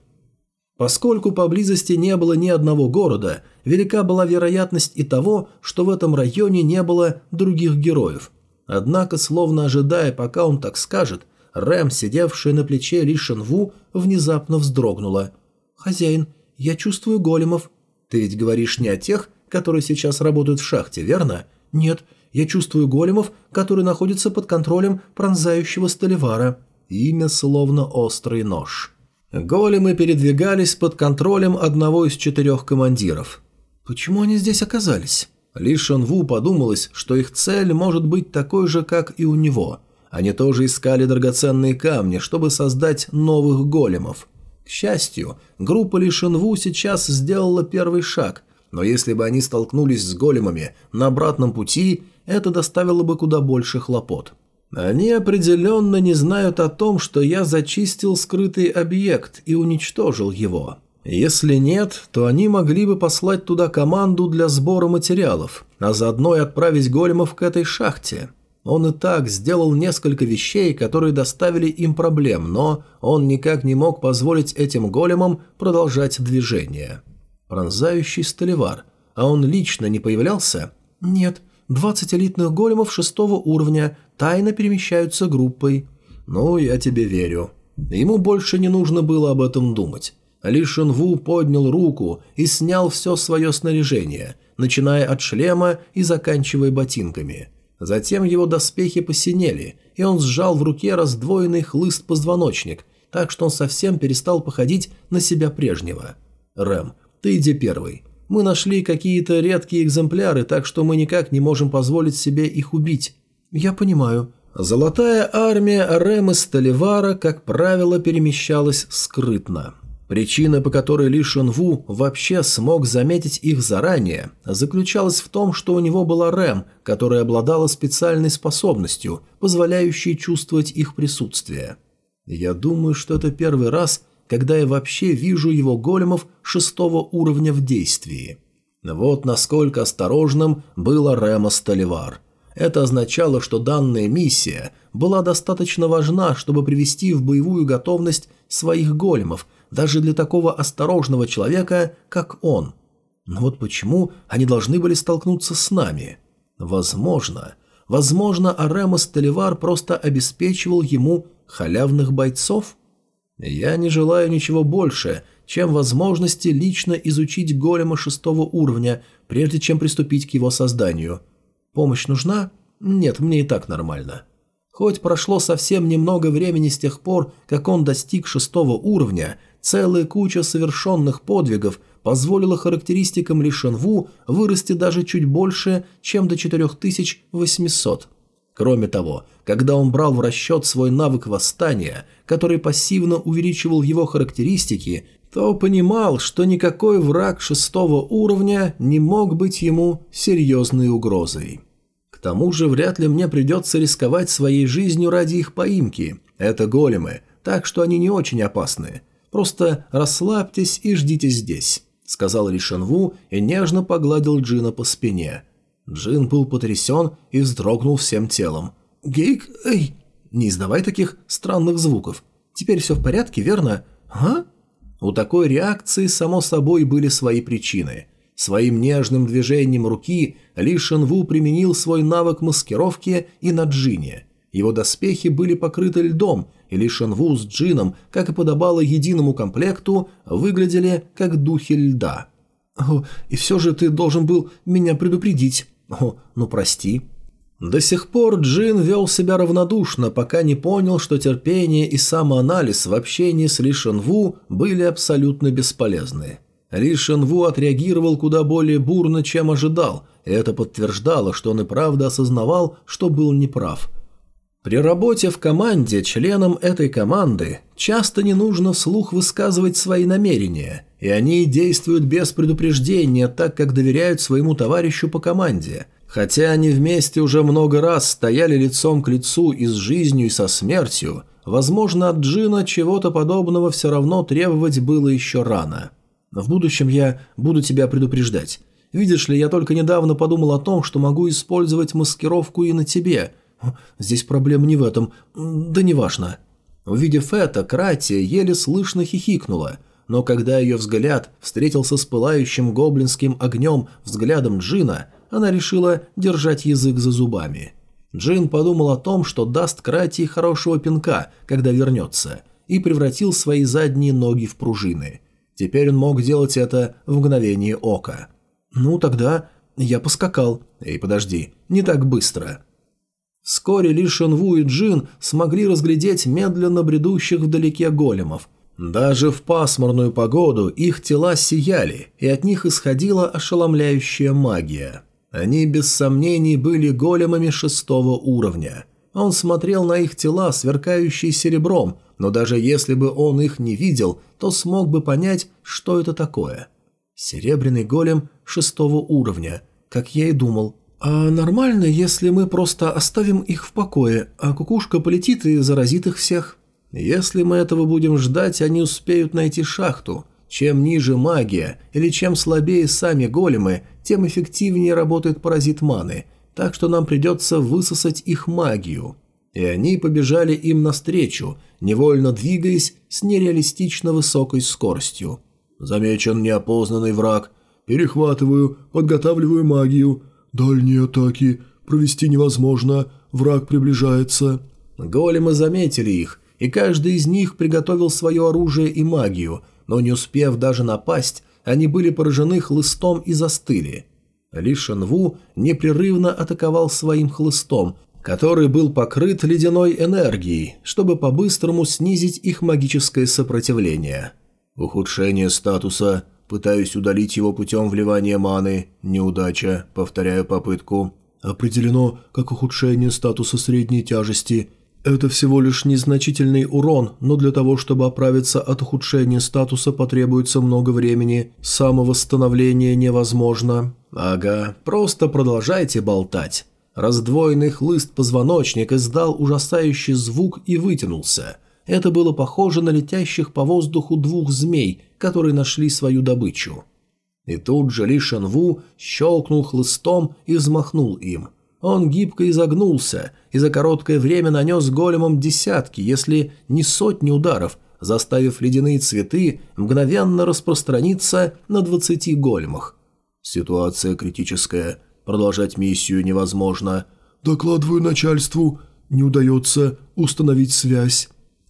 S1: Поскольку поблизости не было ни одного города, велика была вероятность и того, что в этом районе не было других героев. Однако, словно ожидая, пока он так скажет, Рэм, сидевшая на плече Ли Шенву, внезапно вздрогнула. «Хозяин, я чувствую големов». «Ты ведь говоришь не о тех, которые сейчас работают в шахте, верно?» «Нет, я чувствую големов, которые находятся под контролем пронзающего столевара». Имя словно острый нож. Големы передвигались под контролем одного из четырех командиров. Почему они здесь оказались? Ли Шон подумалось, что их цель может быть такой же, как и у него. Они тоже искали драгоценные камни, чтобы создать новых големов. К счастью, группа Ли Шон сейчас сделала первый шаг, но если бы они столкнулись с големами на обратном пути, это доставило бы куда больше хлопот. Они определенно не знают о том, что я зачистил скрытый объект и уничтожил его. Если нет, то они могли бы послать туда команду для сбора материалов, а заодно и отправить големов к этой шахте. Он и так сделал несколько вещей, которые доставили им проблем, но он никак не мог позволить этим големам продолжать движение. Пронзающий столевар. А он лично не появлялся? Нет. 20 элитных големов шестого уровня тайно перемещаются группой. Ну, я тебе верю. Ему больше не нужно было об этом думать. Ли Шенву поднял руку и снял все свое снаряжение, начиная от шлема и заканчивая ботинками. Затем его доспехи посинели, и он сжал в руке раздвоенный хлыст-позвоночник, так что он совсем перестал походить на себя прежнего. «Рэм, ты иди первый. Мы нашли какие-то редкие экземпляры, так что мы никак не можем позволить себе их убить». «Я понимаю». Золотая армия Рэма Столивара, как правило, перемещалась скрытно. Причина, по которой Ли Шенву вообще смог заметить их заранее, заключалась в том, что у него была Рэм, которая обладала специальной способностью, позволяющей чувствовать их присутствие. Я думаю, что это первый раз, когда я вообще вижу его големов шестого уровня в действии. Вот насколько осторожным было Рэма Столивар. Это означало, что данная миссия была достаточно важна, чтобы привести в боевую готовность своих големов, даже для такого осторожного человека, как он. Но вот почему они должны были столкнуться с нами? Возможно, возможно, Аремос Теливар просто обеспечивал ему халявных бойцов? Я не желаю ничего больше, чем возможности лично изучить голема шестого уровня, прежде чем приступить к его созданию. Помощь нужна? Нет, мне и так нормально. Хоть прошло совсем немного времени с тех пор, как он достиг шестого уровня, целая куча совершенных подвигов позволила характеристикам Лишенву вырасти даже чуть больше, чем до 4800. Кроме того, когда он брал в расчет свой навык восстания, который пассивно увеличивал его характеристики, то понимал, что никакой враг шестого уровня не мог быть ему серьезной угрозой. К тому же вряд ли мне придется рисковать своей жизнью ради их поимки. Это големы, так что они не очень опасны. Просто расслабьтесь и ждите здесь», — сказал Ришенву и нежно погладил Джина по спине. Джин был потрясен и вздрогнул всем телом. «Гейк, эй, не издавай таких странных звуков. Теперь все в порядке, верно? А?» У такой реакции, само собой, были свои причины. Своим нежным движением руки Ли Шенву применил свой навык маскировки и на Джине. Его доспехи были покрыты льдом, и Ли Шенву с Джином, как и подобало единому комплекту, выглядели как духи льда. «О, и все же ты должен был меня предупредить. О, ну прости». До сих пор Джин вел себя равнодушно, пока не понял, что терпение и самоанализ в общении с Ли Шенву были абсолютно бесполезны. Ли Шенву отреагировал куда более бурно, чем ожидал, и это подтверждало, что он и правда осознавал, что был неправ. При работе в команде членам этой команды часто не нужно вслух высказывать свои намерения, и они действуют без предупреждения, так как доверяют своему товарищу по команде – Хотя они вместе уже много раз стояли лицом к лицу и с жизнью, и со смертью, возможно, от Джина чего-то подобного все равно требовать было еще рано. В будущем я буду тебя предупреждать. Видишь ли, я только недавно подумал о том, что могу использовать маскировку и на тебе. Здесь проблема не в этом. Да неважно. Увидев это, Кратия еле слышно хихикнула, но когда ее взгляд встретился с пылающим гоблинским огнем взглядом Джина, она решила держать язык за зубами. Джин подумал о том, что даст Крати хорошего пинка, когда вернется, и превратил свои задние ноги в пружины. Теперь он мог делать это в мгновение ока. «Ну, тогда я поскакал». «Эй, подожди, не так быстро». Вскоре Ли Шенву и Джин смогли разглядеть медленно бредущих вдалеке големов. Даже в пасмурную погоду их тела сияли, и от них исходила ошеломляющая магия. Они без сомнений были големами шестого уровня. Он смотрел на их тела, сверкающие серебром, но даже если бы он их не видел, то смог бы понять, что это такое. Серебряный голем шестого уровня, как я и думал. А нормально, если мы просто оставим их в покое, а кукушка полетит и заразит их всех? Если мы этого будем ждать, они успеют найти шахту. Чем ниже магия или чем слабее сами големы, тем эффективнее работает паразит маны, так что нам придется высосать их магию. И они побежали им навстречу, невольно двигаясь с нереалистично высокой скоростью. Замечен неопознанный враг. Перехватываю, подготавливаю магию. Дальние атаки. Провести невозможно. Враг приближается. Големы заметили их, и каждый из них приготовил свое оружие и магию, но не успев даже напасть, они были поражены хлыстом и застыли. Ли Шенву непрерывно атаковал своим хлыстом, который был покрыт ледяной энергией, чтобы по-быстрому снизить их магическое сопротивление. Ухудшение статуса. Пытаюсь удалить его путем вливания маны. Неудача. Повторяю попытку. Определено как ухудшение статуса средней тяжести – это всего лишь незначительный урон, но для того, чтобы оправиться от ухудшения статуса, потребуется много времени. Самовосстановление невозможно. Ага, просто продолжайте болтать. Раздвоенный хлыст позвоночник издал ужасающий звук и вытянулся. Это было похоже на летящих по воздуху двух змей, которые нашли свою добычу. И тут же Ли Шенву щелкнул хлыстом и взмахнул им. Он гибко изогнулся и за короткое время нанес големам десятки, если не сотни ударов, заставив ледяные цветы мгновенно распространиться на двадцати големах. Ситуация критическая. Продолжать миссию невозможно. Докладываю начальству. Не удается установить связь.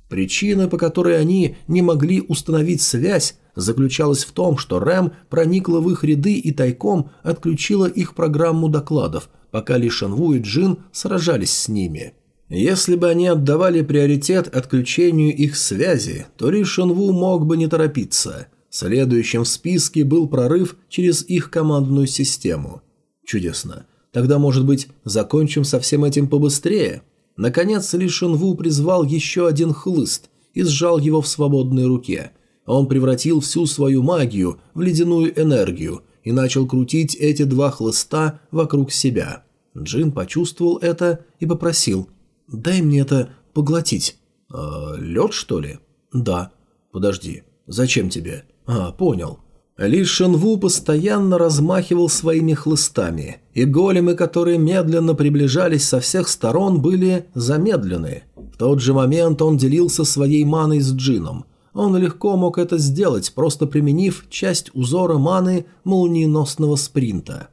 S1: Причина, по которой они не могли установить связь, заключалась в том, что Рэм проникла в их ряды и тайком отключила их программу докладов – пока Ли Шанву и Джин сражались с ними. Если бы они отдавали приоритет отключению их связи, то Ли Шанву мог бы не торопиться. Следующим в списке был прорыв через их командную систему. Чудесно. Тогда, может быть, закончим со всем этим побыстрее? Наконец Ли Шанву призвал еще один хлыст и сжал его в свободной руке. Он превратил всю свою магию в ледяную энергию и начал крутить эти два хлыста вокруг себя. Джин почувствовал это и попросил «Дай мне это поглотить». «Э, «Лед, что ли?» «Да». «Подожди, зачем тебе?» «А, понял». Ли Шенву постоянно размахивал своими хлыстами, и големы, которые медленно приближались со всех сторон, были замедлены. В тот же момент он делился своей маной с Джином. Он легко мог это сделать, просто применив часть узора маны молниеносного спринта.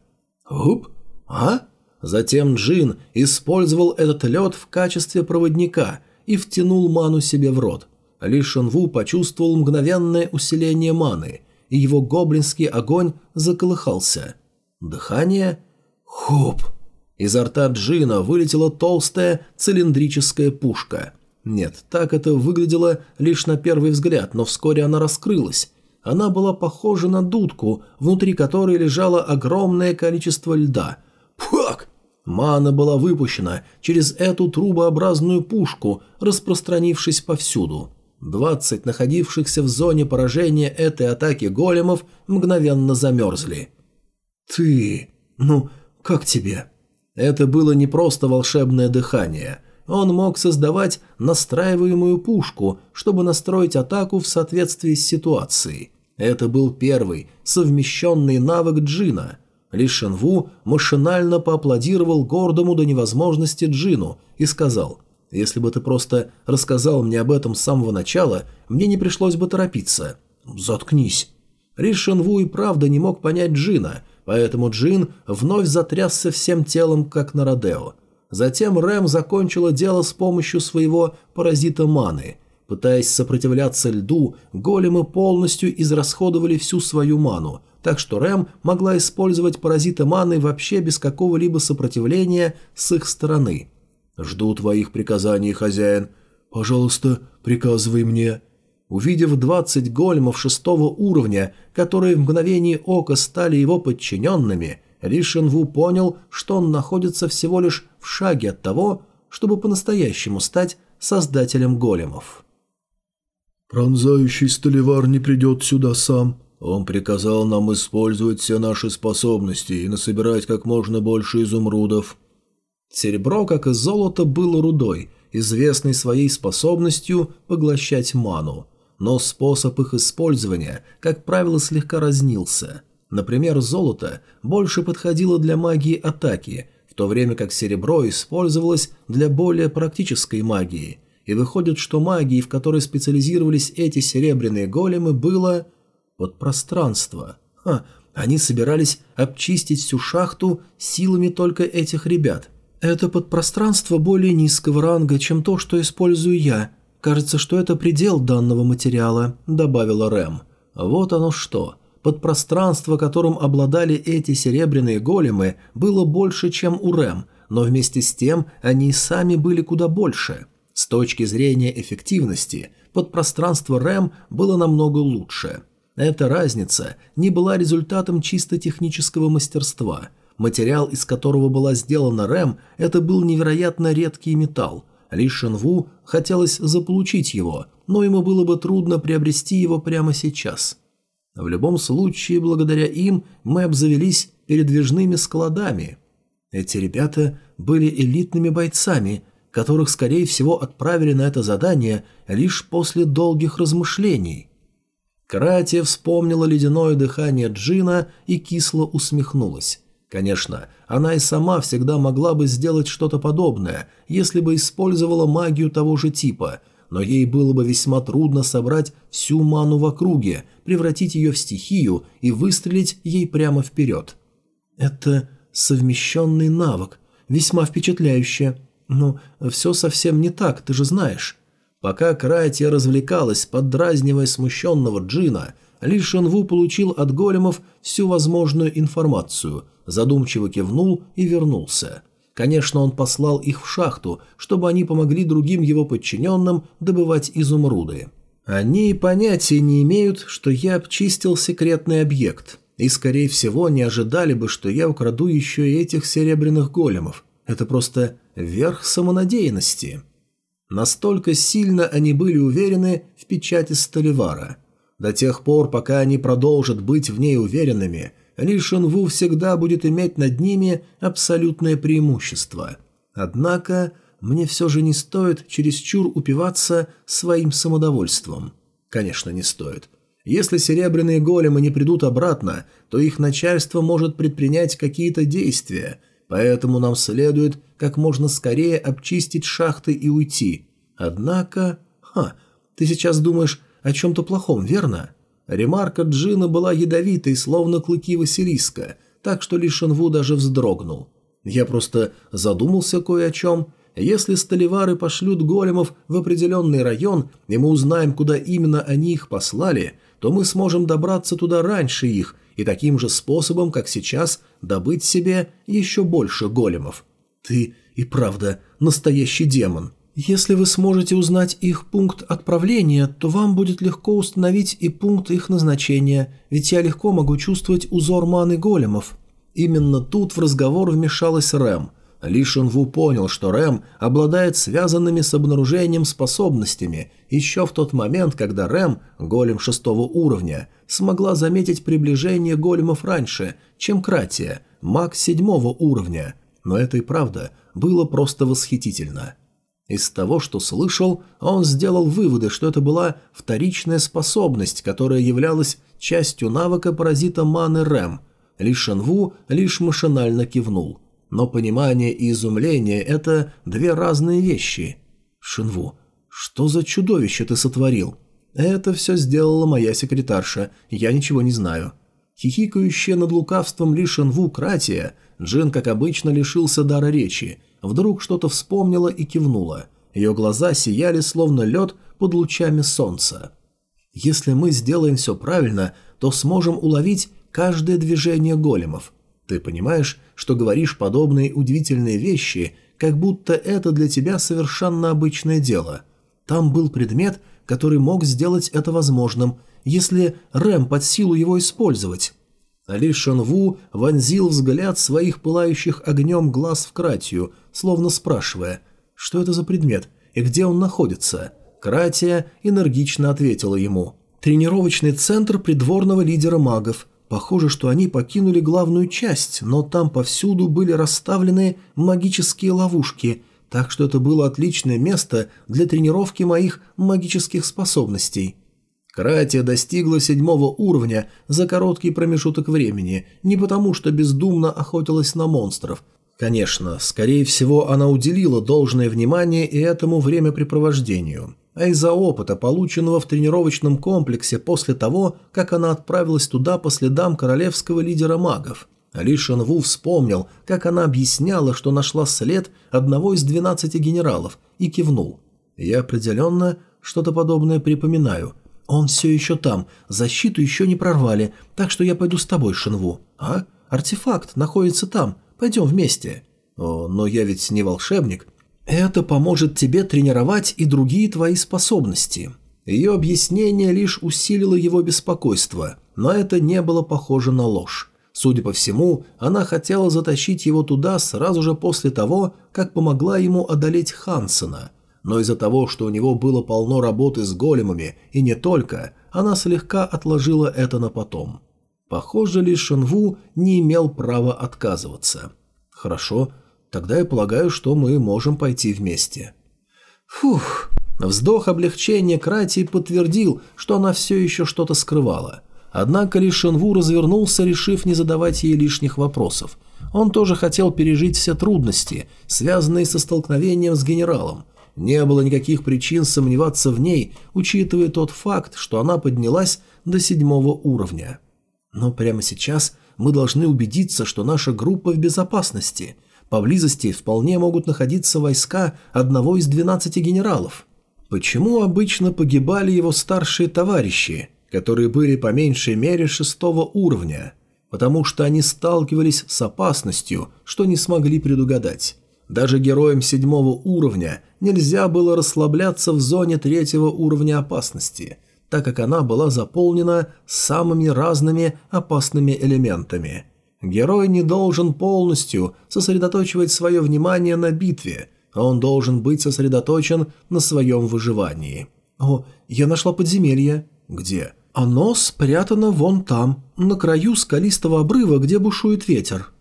S1: «Уп? А?» Затем Джин использовал этот лед в качестве проводника и втянул ману себе в рот. Ли Шенву почувствовал мгновенное усиление маны – и его гоблинский огонь заколыхался. Дыхание? Хоп! Изо рта Джина вылетела толстая цилиндрическая пушка. Нет, так это выглядело лишь на первый взгляд, но вскоре она раскрылась. Она была похожа на дудку, внутри которой лежало огромное количество льда. Пак! Мана была выпущена через эту трубообразную пушку, распространившись повсюду. Двадцать находившихся в зоне поражения этой атаки големов мгновенно замерзли. «Ты... ну, как тебе?» Это было не просто волшебное дыхание. Он мог создавать настраиваемую пушку, чтобы настроить атаку в соответствии с ситуацией. Это был первый, совмещенный навык Джина. Ли Шенву машинально поаплодировал гордому до невозможности Джину и сказал – если бы ты просто рассказал мне об этом с самого начала, мне не пришлось бы торопиться. Заткнись. Ри Шенву и правда не мог понять Джина, поэтому Джин вновь затрясся всем телом, как на Родео. Затем Рэм закончила дело с помощью своего паразита маны. Пытаясь сопротивляться льду, големы полностью израсходовали всю свою ману, так что Рэм могла использовать паразита маны вообще без какого-либо сопротивления с их стороны. «Жду твоих приказаний, хозяин. Пожалуйста, приказывай мне». Увидев двадцать големов шестого уровня, которые в мгновение ока стали его подчиненными, Ли Шенву понял, что он находится всего лишь в шаге от того, чтобы по-настоящему стать создателем големов.
S2: «Пронзающий столевар не придет сюда сам. Он приказал нам использовать все наши способности и насобирать как можно больше изумрудов.
S1: Серебро, как и золото, было рудой, известной своей способностью поглощать ману. Но способ их использования, как правило, слегка разнился. Например, золото больше подходило для магии атаки, в то время как серебро использовалось для более практической магии. И выходит, что магией, в которой специализировались эти серебряные големы, было подпространство. Ха, они собирались обчистить всю шахту силами только этих ребят – «Это подпространство более низкого ранга, чем то, что использую я. Кажется, что это предел данного материала», – добавила Рэм. «Вот оно что. Подпространство, которым обладали эти серебряные големы, было больше, чем у Рэм, но вместе с тем они и сами были куда больше. С точки зрения эффективности, подпространство Рэм было намного лучше. Эта разница не была результатом чисто технического мастерства – Материал, из которого была сделана рэм, это был невероятно редкий металл. Ли Шенву хотелось заполучить его, но ему было бы трудно приобрести его прямо сейчас. В любом случае, благодаря им мы обзавелись передвижными складами. Эти ребята были элитными бойцами, которых, скорее всего, отправили на это задание лишь после долгих размышлений. Кратия вспомнила ледяное дыхание Джина и кисло усмехнулась. Конечно, она и сама всегда могла бы сделать что-то подобное, если бы использовала магию того же типа, но ей было бы весьма трудно собрать всю ману в округе, превратить ее в стихию и выстрелить ей прямо вперед. Это совмещенный навык, весьма впечатляюще. Но все совсем не так, ты же знаешь. Пока Кратия развлекалась, поддразнивая смущенного Джина, Ли Шенву получил от големов всю возможную информацию, задумчиво кивнул и вернулся. Конечно, он послал их в шахту, чтобы они помогли другим его подчиненным добывать изумруды. Они понятия не имеют, что я обчистил секретный объект, и, скорее всего, не ожидали бы, что я украду еще и этих серебряных големов. Это просто верх самонадеянности. Настолько сильно они были уверены в печати Столивара. До тех пор, пока они продолжат быть в ней уверенными, Ли Шенву всегда будет иметь над ними абсолютное преимущество. Однако мне все же не стоит чересчур упиваться своим самодовольством. Конечно, не стоит. Если серебряные големы не придут обратно, то их начальство может предпринять какие-то действия, поэтому нам следует как можно скорее обчистить шахты и уйти. Однако... Ха, ты сейчас думаешь о чем-то плохом, верно? Ремарка Джина была ядовитой, словно клыки Василиска, так что Лишенву даже вздрогнул. Я просто задумался кое о чем если столевары пошлют големов в определенный район, и мы узнаем, куда именно они их послали, то мы сможем добраться туда раньше их и таким же способом, как сейчас, добыть себе еще больше големов. Ты и правда настоящий демон. Если вы сможете узнать их пункт отправления, то вам будет легко установить и пункт их назначения, ведь я легко могу чувствовать узор маны големов. Именно тут в разговор вмешалась Рэм – ли Шунву понял, что Рэм обладает связанными с обнаружением способностями еще в тот момент, когда Рэм, голем шестого уровня, смогла заметить приближение големов раньше, чем Кратия, маг седьмого уровня. Но это и правда было просто восхитительно. Из того, что слышал, он сделал выводы, что это была вторичная способность, которая являлась частью навыка паразита маны Рэм. Ли Шенву лишь машинально кивнул – но понимание и изумление – это две разные вещи. Шинву, что за чудовище ты сотворил? Это все сделала моя секретарша, я ничего не знаю. Хихикающая над лукавством Ли Шинву Кратия, Джин, как обычно, лишился дара речи. Вдруг что-то вспомнила и кивнула. Ее глаза сияли, словно лед под лучами солнца. Если мы сделаем все правильно, то сможем уловить каждое движение големов – ты понимаешь, что говоришь подобные удивительные вещи, как будто это для тебя совершенно обычное дело. Там был предмет, который мог сделать это возможным, если Рэм под силу его использовать. Ли Шанву вонзил взгляд своих пылающих огнем глаз в Кратию, словно спрашивая, что это за предмет и где он находится. Кратия энергично ответила ему. «Тренировочный центр придворного лидера магов. Похоже, что они покинули главную часть, но там повсюду были расставлены магические ловушки, так что это было отличное место для тренировки моих магических способностей. Кратия достигла седьмого уровня за короткий промежуток времени, не потому что бездумно охотилась на монстров. Конечно, скорее всего, она уделила должное внимание и этому времяпрепровождению а из-за опыта, полученного в тренировочном комплексе после того, как она отправилась туда по следам королевского лидера магов. Ли Шенву вспомнил, как она объясняла, что нашла след одного из двенадцати генералов, и кивнул. «Я определенно что-то подобное припоминаю. Он все еще там, защиту еще не прорвали, так что я пойду с тобой, Шенву». «А? Артефакт находится там. Пойдем вместе». «О, но я ведь не волшебник. Это поможет тебе тренировать и другие твои способности. Ее объяснение лишь усилило его беспокойство, но это не было похоже на ложь. Судя по всему, она хотела затащить его туда сразу же после того, как помогла ему одолеть Хансена. Но из-за того, что у него было полно работы с големами, и не только, она слегка отложила это на потом. Похоже, ли Шенву не имел права отказываться. Хорошо, Тогда я полагаю, что мы можем пойти вместе». Фух. Вздох облегчения Крати подтвердил, что она все еще что-то скрывала. Однако Ли Шенву развернулся, решив не задавать ей лишних вопросов. Он тоже хотел пережить все трудности, связанные со столкновением с генералом. Не было никаких причин сомневаться в ней, учитывая тот факт, что она поднялась до седьмого уровня. Но прямо сейчас мы должны убедиться, что наша группа в безопасности – Поблизости вполне могут находиться войска одного из 12 генералов. Почему обычно погибали его старшие товарищи, которые были по меньшей мере шестого уровня? Потому что они сталкивались с опасностью, что не смогли предугадать. Даже героям седьмого уровня нельзя было расслабляться в зоне третьего уровня опасности, так как она была заполнена самыми разными опасными элементами – Герой не должен полностью сосредоточивать свое внимание на битве, а он должен быть сосредоточен на своем выживании. «О, я нашла подземелье». «Где?» Оно спрятано вон там, на краю скалистого обрыва, где бушует ветер».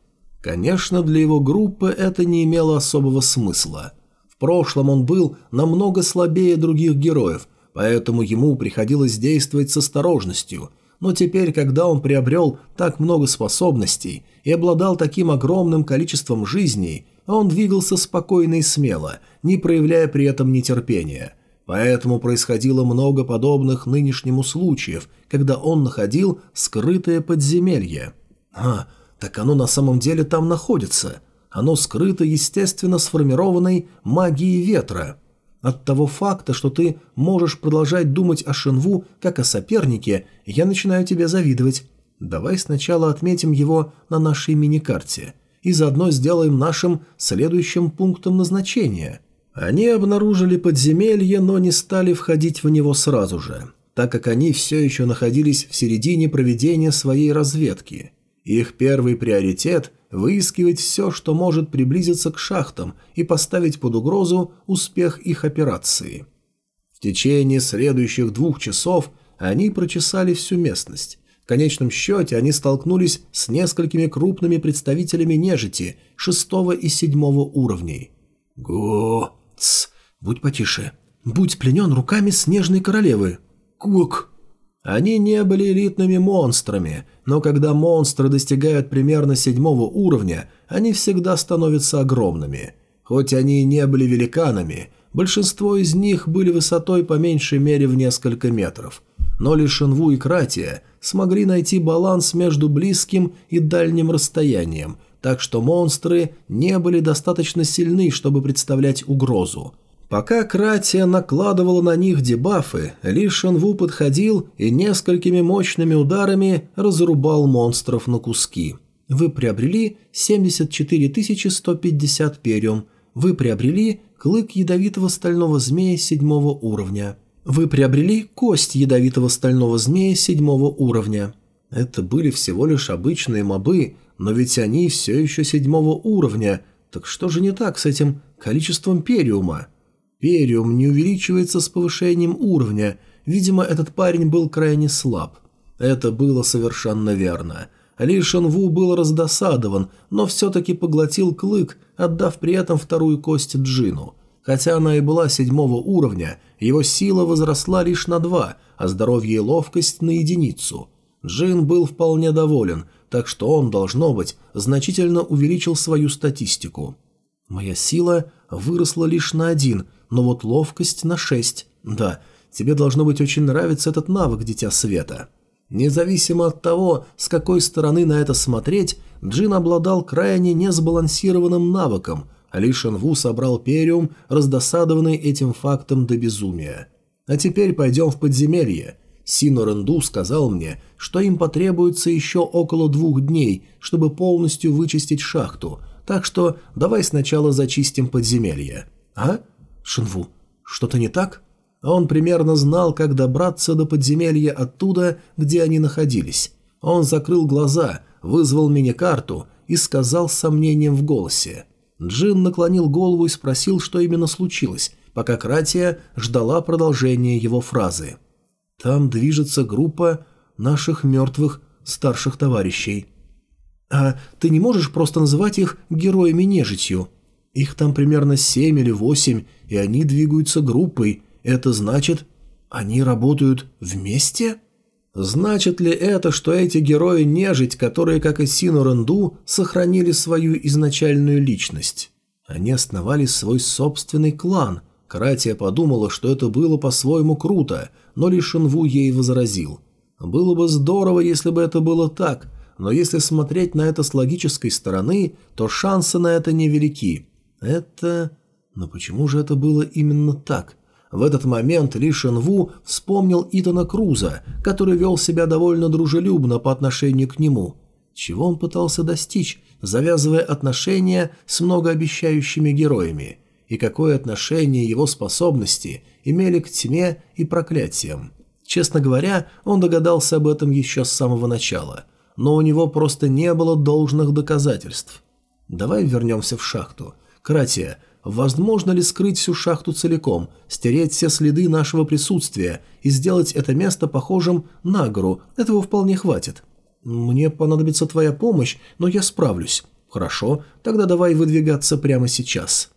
S1: Конечно, для его группы это не имело особого смысла. Прошлом он был намного слабее других героев, поэтому ему приходилось действовать с осторожностью. Но теперь, когда он приобрел так много способностей и обладал таким огромным количеством жизней, он двигался спокойно и смело, не проявляя при этом нетерпения. Поэтому происходило много подобных нынешнему случаев, когда он находил скрытое подземелье. А, так оно на самом деле там находится. Оно скрыто естественно сформированной магией ветра. От того факта, что ты можешь продолжать думать о Шинву как о сопернике, я начинаю тебе завидовать. Давай сначала отметим его на нашей миникарте и заодно сделаем нашим следующим пунктом назначения. Они обнаружили подземелье, но не стали входить в него сразу же, так как они все еще находились в середине проведения своей разведки – их первый приоритет – выискивать все, что может приблизиться к шахтам и поставить под угрозу успех их операции. В течение следующих двух часов они прочесали всю местность. В конечном счете они столкнулись с несколькими крупными представителями нежити шестого и седьмого уровней. «Го! Тс! Будь потише! Будь пленен руками снежной королевы!» «Кук!» Они не были элитными монстрами, но когда монстры достигают примерно седьмого уровня, они всегда становятся огромными. Хоть они и не были великанами, большинство из них были высотой по меньшей мере в несколько метров. Но лишь Шенву и Кратия смогли найти баланс между близким и дальним расстоянием, так что монстры не были достаточно сильны, чтобы представлять угрозу. Пока Кратия накладывала на них дебафы, Ли Шенву подходил и несколькими мощными ударами разрубал монстров на куски. Вы приобрели 74 150 периум. Вы приобрели клык ядовитого стального змея седьмого уровня. Вы приобрели кость ядовитого стального змея седьмого уровня. Это были всего лишь обычные мобы, но ведь они все еще седьмого уровня. Так что же не так с этим количеством периума? Периум не увеличивается с повышением уровня. Видимо, этот парень был крайне слаб. Это было совершенно верно. Ли Шенву был раздосадован, но все-таки поглотил клык, отдав при этом вторую кость Джину. Хотя она и была седьмого уровня, его сила возросла лишь на два, а здоровье и ловкость на единицу. Джин был вполне доволен, так что он, должно быть, значительно увеличил свою статистику. «Моя сила выросла лишь на один», но вот ловкость на 6. Да, тебе должно быть очень нравиться этот навык, Дитя Света. Независимо от того, с какой стороны на это смотреть, Джин обладал крайне несбалансированным навыком, а Ли Шенву собрал периум, раздосадованный этим фактом до безумия. А теперь пойдем в подземелье. Сино Ренду сказал мне, что им потребуется еще около двух дней, чтобы полностью вычистить шахту, так что давай сначала зачистим подземелье. А? Шинву, что-то не так? Он примерно знал, как добраться до подземелья оттуда, где они находились. Он закрыл глаза, вызвал мини-карту и сказал с сомнением в голосе. Джин наклонил голову и спросил, что именно случилось, пока Кратия ждала продолжения его фразы. «Там движется группа наших мертвых старших товарищей». «А ты не можешь просто называть их героями-нежитью?» Их там примерно семь или восемь, и они двигаются группой. Это значит, они работают вместе? Значит ли это, что эти герои нежить, которые, как и Сину Ренду, сохранили свою изначальную личность? Они основали свой собственный клан. Кратия подумала, что это было по-своему круто, но лишь Инву ей возразил. Было бы здорово, если бы это было так, но если смотреть на это с логической стороны, то шансы на это невелики. Это... Но почему же это было именно так? В этот момент Ли Шенву вспомнил Итана Круза, который вел себя довольно дружелюбно по отношению к нему. Чего он пытался достичь, завязывая отношения с многообещающими героями? И какое отношение его способности имели к тьме и проклятиям? Честно говоря, он догадался об этом еще с самого начала, но у него просто не было должных доказательств. Давай вернемся в шахту. Кратия, возможно ли скрыть всю шахту целиком, стереть все следы нашего присутствия и сделать это место похожим на гору. Этого вполне хватит. Мне понадобится твоя помощь, но я справлюсь. Хорошо, тогда давай выдвигаться прямо сейчас.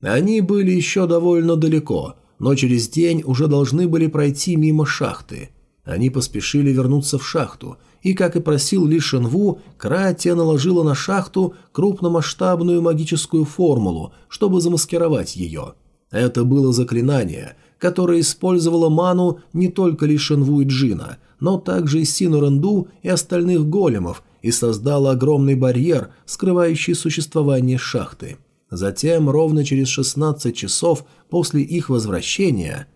S1: Они были еще довольно далеко, но через день уже должны были пройти мимо шахты. Они поспешили вернуться в шахту, и, как и просил Ли Шенву, Кратия наложила на шахту крупномасштабную магическую формулу, чтобы замаскировать ее. Это было заклинание, которое использовало ману не только Ли Шенву и Джина, но также и Сину Ренду и остальных големов, и создало огромный барьер, скрывающий существование шахты. Затем, ровно через 16 часов после их возвращения,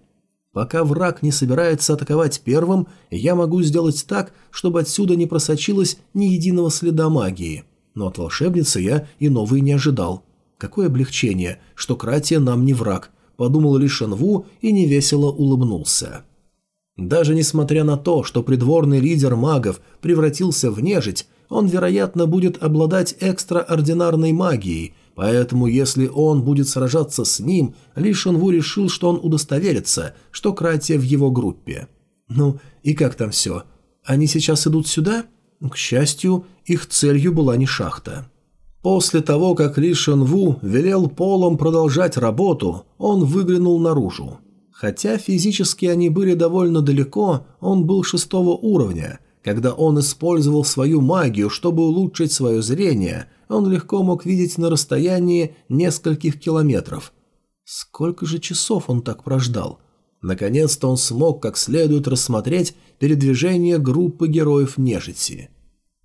S1: пока враг не собирается атаковать первым, я могу сделать так, чтобы отсюда не просочилось ни единого следа магии. Но от волшебницы я и новый не ожидал. Какое облегчение, что Кратия нам не враг, подумал лишь Анву и невесело улыбнулся. Даже несмотря на то, что придворный лидер магов превратился в нежить, он, вероятно, будет обладать экстраординарной магией – Поэтому, если он будет сражаться с ним, Ли Шенву решил, что он удостоверится, что Кратия в его группе. Ну, и как там все? Они сейчас идут сюда? К счастью, их целью была не шахта. После того, как Ли Шенву велел Полом продолжать работу, он выглянул наружу. Хотя физически они были довольно далеко, он был шестого уровня. Когда он использовал свою магию, чтобы улучшить свое зрение, он легко мог видеть на расстоянии нескольких километров. Сколько же часов он так прождал? Наконец-то он смог как следует рассмотреть передвижение группы героев нежити.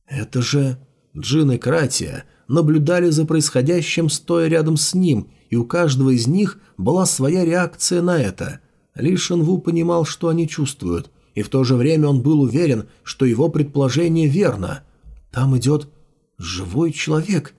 S1: Это же... Джин и Кратия наблюдали за происходящим, стоя рядом с ним, и у каждого из них была своя реакция на это. Ли Шенву понимал, что они чувствуют, и в то же время он был уверен, что его предположение верно. Там идет Живой человек.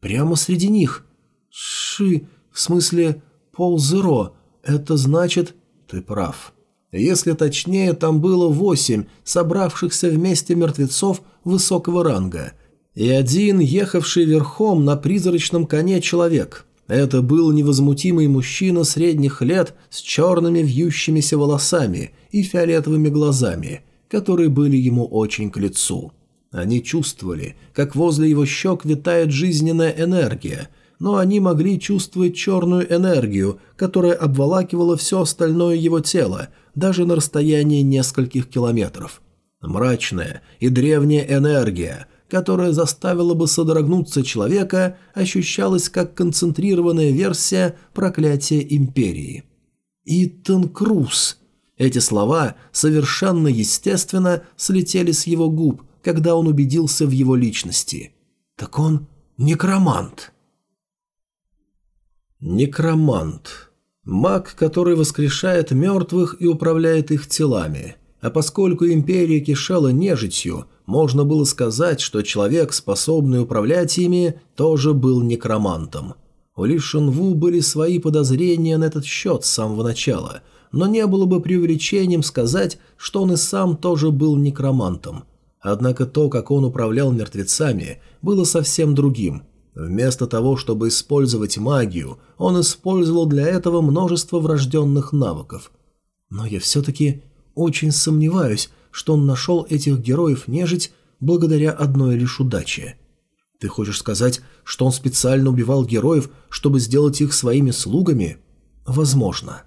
S1: Прямо среди них. Ши, в смысле, ползеро. Это значит... Ты прав. Если точнее, там было восемь собравшихся вместе мертвецов высокого ранга. И один, ехавший верхом на призрачном коне человек. Это был невозмутимый мужчина средних лет с черными вьющимися волосами и фиолетовыми глазами, которые были ему очень к лицу. Они чувствовали, как возле его щек витает жизненная энергия, но они могли чувствовать черную энергию, которая обволакивала все остальное его тело, даже на расстоянии нескольких километров. Мрачная и древняя энергия, которая заставила бы содрогнуться человека, ощущалась как концентрированная версия проклятия Империи. «Итан Круз!» Эти слова совершенно естественно слетели с его губ, когда он убедился в его личности. Так он некромант. Некромант. Маг, который воскрешает мертвых и управляет их телами. А поскольку империя кишела нежитью, можно было сказать, что человек, способный управлять ими, тоже был некромантом. У Ли Шенву были свои подозрения на этот счет с самого начала, но не было бы преувеличением сказать, что он и сам тоже был некромантом. Однако то, как он управлял мертвецами, было совсем другим. Вместо того, чтобы использовать магию, он использовал для этого множество врожденных навыков. Но я все-таки очень сомневаюсь, что он нашел этих героев нежить благодаря одной лишь удаче. Ты хочешь сказать, что он специально убивал героев, чтобы сделать их своими слугами? Возможно.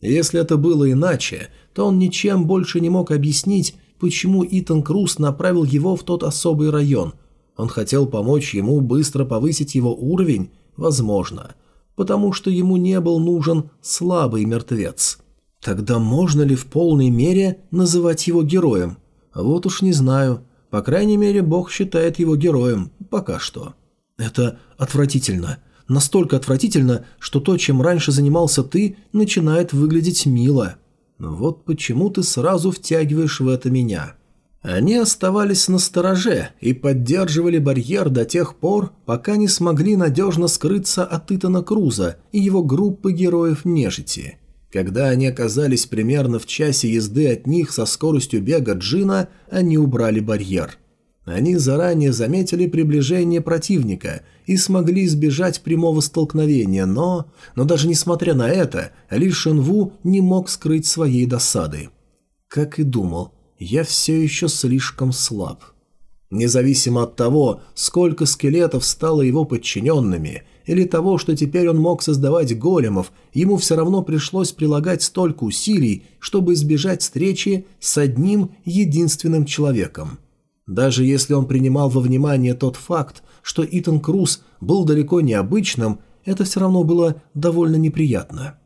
S1: Если это было иначе, то он ничем больше не мог объяснить, почему Итан Круз направил его в тот особый район. Он хотел помочь ему быстро повысить его уровень? Возможно. Потому что ему не был нужен слабый мертвец. Тогда можно ли в полной мере называть его героем? Вот уж не знаю. По крайней мере, Бог считает его героем. Пока что. Это отвратительно. Настолько отвратительно, что то, чем раньше занимался ты, начинает выглядеть мило. Вот почему ты сразу втягиваешь в это меня. Они оставались на стороже и поддерживали барьер до тех пор, пока не смогли надежно скрыться от Итана Круза и его группы героев нежити. Когда они оказались примерно в часе езды от них со скоростью бега Джина, они убрали барьер. Они заранее заметили приближение противника и смогли избежать прямого столкновения, но... Но даже несмотря на это, Ли Шенву не мог скрыть своей досады. Как и думал, я все еще слишком слаб. Независимо от того, сколько скелетов стало его подчиненными, или того, что теперь он мог создавать големов, ему все равно пришлось прилагать столько усилий, чтобы избежать встречи с одним единственным человеком. Даже если он принимал во внимание тот факт, что Итан Круз был далеко необычным, это все равно было довольно неприятно.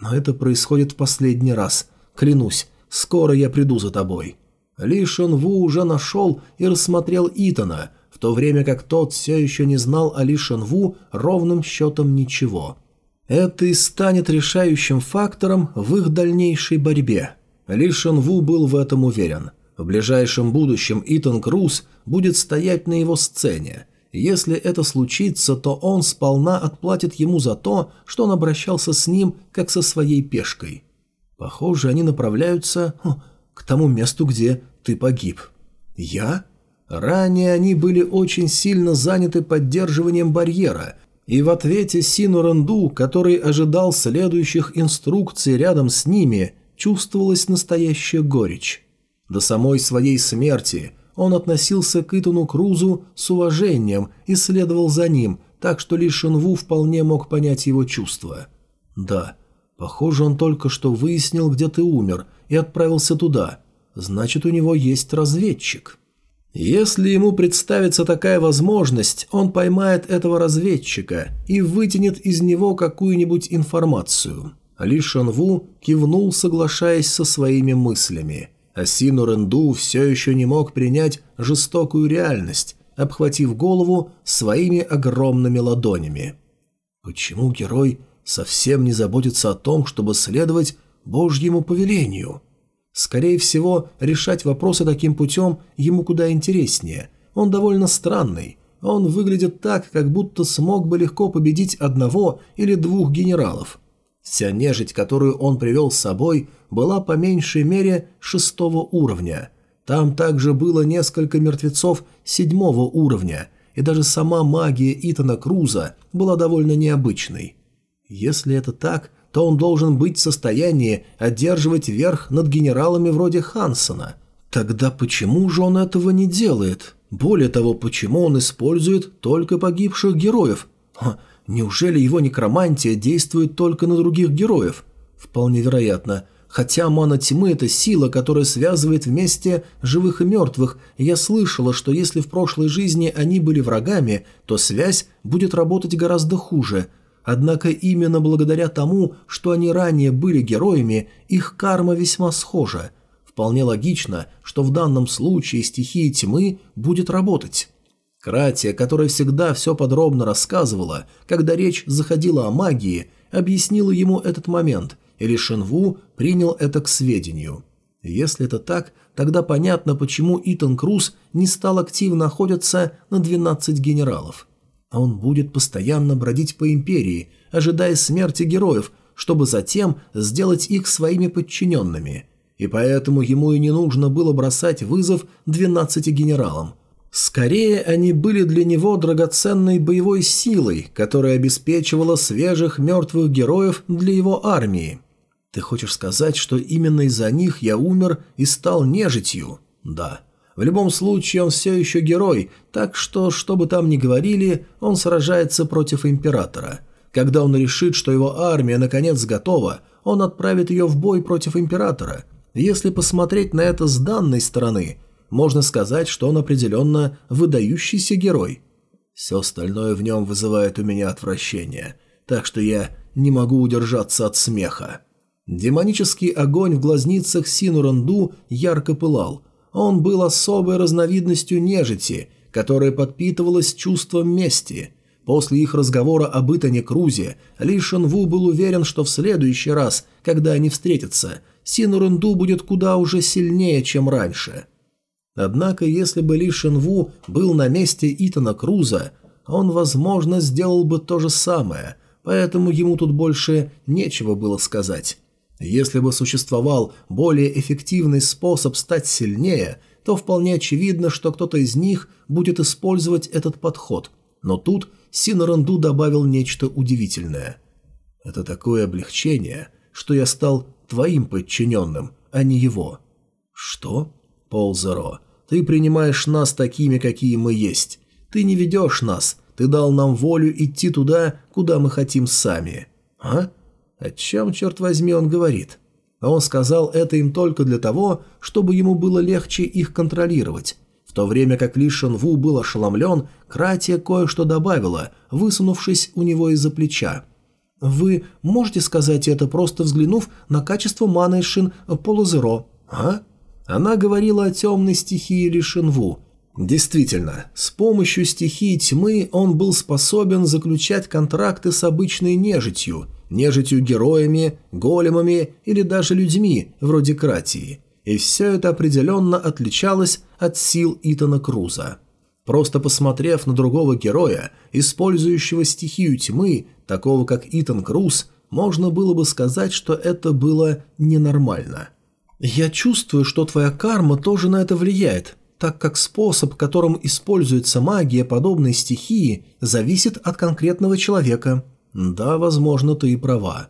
S1: Но это происходит в последний раз. Клянусь, скоро я приду за тобой. Ли Шон Ву уже нашел и рассмотрел Итана, то время как тот все еще не знал о Ли Шон Ву ровным счетом ничего. Это и станет решающим фактором в их дальнейшей борьбе. Ли Шон Ву был в этом уверен. В ближайшем будущем Итан Круз будет стоять на его сцене. Если это случится, то он сполна отплатит ему за то, что он обращался с ним, как со своей пешкой. Похоже, они направляются... Хм, к тому месту, где ты погиб. Я? Ранее они были очень сильно заняты поддерживанием барьера, и в ответе Сину Ренду, который ожидал следующих инструкций рядом с ними, чувствовалась настоящая горечь. До самой своей смерти он относился к Итану Крузу с уважением и следовал за ним, так что лишь Шинву вполне мог понять его чувства. Да, похоже, он только что выяснил, где ты умер, и отправился туда. Значит, у него есть разведчик. Если ему представится такая возможность, он поймает этого разведчика и вытянет из него какую-нибудь информацию. Ли Шанву кивнул, соглашаясь со своими мыслями. А Сину Ренду все еще не мог принять жестокую реальность, обхватив голову своими огромными ладонями. Почему герой совсем не заботится о том, чтобы следовать Божьему повелению. Скорее всего, решать вопросы таким путем ему куда интереснее. Он довольно странный. Он выглядит так, как будто смог бы легко победить одного или двух генералов. Вся нежить, которую он привел с собой, была по меньшей мере шестого уровня. Там также было несколько мертвецов седьмого уровня, и даже сама магия Итана Круза была довольно необычной. Если это так, то он должен быть в состоянии одерживать верх над генералами вроде Хансона. Тогда почему же он этого не делает? Более того, почему он использует только погибших героев? Неужели его некромантия действует только на других героев? Вполне вероятно. Хотя мана тьмы – это сила, которая связывает вместе живых и мертвых, я слышала, что если в прошлой жизни они были врагами, то связь будет работать гораздо хуже – Однако именно благодаря тому, что они ранее были героями, их карма весьма схожа. Вполне логично, что в данном случае стихия тьмы будет работать. Кратия, которая всегда все подробно рассказывала, когда речь заходила о магии, объяснила ему этот момент, и Шинву принял это к сведению. Если это так, тогда понятно, почему Итан Круз не стал активно охотиться на 12 генералов а он будет постоянно бродить по империи, ожидая смерти героев, чтобы затем сделать их своими подчиненными. И поэтому ему и не нужно было бросать вызов 12 генералам. Скорее, они были для него драгоценной боевой силой, которая обеспечивала свежих мертвых героев для его армии. Ты хочешь сказать, что именно из-за них я умер и стал нежитью? Да. В любом случае он все еще герой, так что, что бы там ни говорили, он сражается против Императора. Когда он решит, что его армия наконец готова, он отправит ее в бой против Императора. Если посмотреть на это с данной стороны, можно сказать, что он определенно выдающийся герой. Все остальное в нем вызывает у меня отвращение, так что я не могу удержаться от смеха. Демонический огонь в глазницах Синуранду ярко пылал – он был особой разновидностью нежити, которая подпитывалась чувством мести. После их разговора об Итане Крузе Ли Шенву был уверен, что в следующий раз, когда они встретятся, Синурунду будет куда уже сильнее, чем раньше. Однако, если бы Ли Шенву был на месте Итана Круза, он, возможно, сделал бы то же самое, поэтому ему тут больше нечего было сказать. Если бы существовал более эффективный способ стать сильнее, то вполне очевидно, что кто-то из них будет использовать этот подход. Но тут Синаренду добавил нечто удивительное. «Это такое облегчение, что я стал твоим подчиненным, а не его». «Что?» «Ползеро, ты принимаешь нас такими, какие мы есть. Ты не ведешь нас, ты дал нам волю идти туда, куда мы хотим сами». «А? О чем, черт возьми, он говорит?» А он сказал это им только для того, чтобы ему было легче их контролировать. В то время как Ли Шенву был ошеломлен, Кратия кое-что добавила, высунувшись у него из-за плеча. «Вы можете сказать это, просто взглянув на качество маны Шин Полузеро?» «А?» Она говорила о темной стихии Ли Шенву. Действительно, с помощью стихии тьмы он был способен заключать контракты с обычной нежитью, нежитью-героями, големами или даже людьми, вроде Кратии. И все это определенно отличалось от сил Итана Круза. Просто посмотрев на другого героя, использующего стихию тьмы, такого как Итан Круз, можно было бы сказать, что это было ненормально. «Я чувствую, что твоя карма тоже на это влияет», так как способ, которым используется магия подобной стихии, зависит от конкретного человека. Да, возможно, ты и права.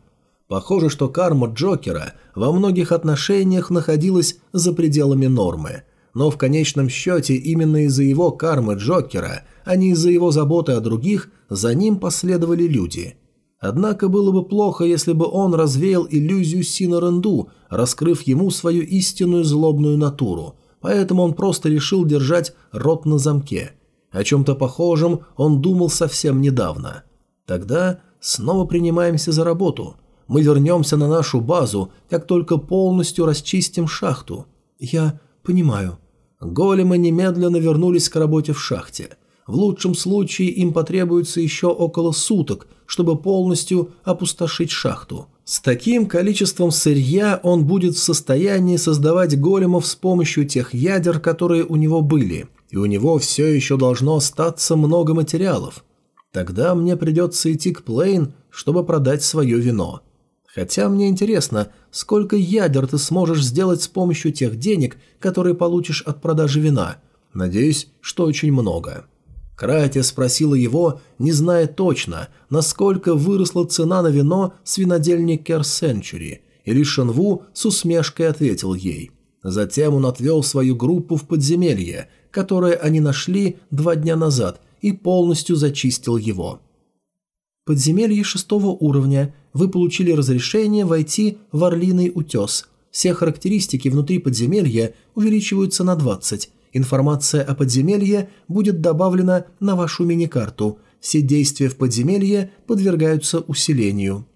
S1: Похоже, что карма Джокера во многих отношениях находилась за пределами нормы. Но в конечном счете именно из-за его кармы Джокера, а не из-за его заботы о других, за ним последовали люди. Однако было бы плохо, если бы он развеял иллюзию Синоренду, раскрыв ему свою истинную злобную натуру, поэтому он просто решил держать рот на замке. О чем-то похожем он думал совсем недавно. Тогда Снова принимаемся за работу. Мы вернемся на нашу базу, как только полностью расчистим шахту. Я понимаю. Големы немедленно вернулись к работе в шахте. В лучшем случае им потребуется еще около суток, чтобы полностью опустошить шахту. С таким количеством сырья он будет в состоянии создавать големов с помощью тех ядер, которые у него были, и у него все еще должно остаться много материалов. Тогда мне придется идти к Плейн, чтобы продать свое вино. Хотя мне интересно, сколько ядер ты сможешь сделать с помощью тех денег, которые получишь от продажи вина. Надеюсь, что очень много». Кратия спросила его, не зная точно, насколько выросла цена на вино с винодельни Кер Сенчури, и лишь Шенву с усмешкой ответил ей. Затем он отвел свою группу в подземелье, которое они нашли два дня назад, и полностью зачистил его. Подземелье шестого уровня. Вы получили разрешение войти в Орлиный утес. Все характеристики внутри подземелья увеличиваются на 20. Информация о подземелье будет добавлена на вашу мини-карту. Все действия в подземелье подвергаются усилению.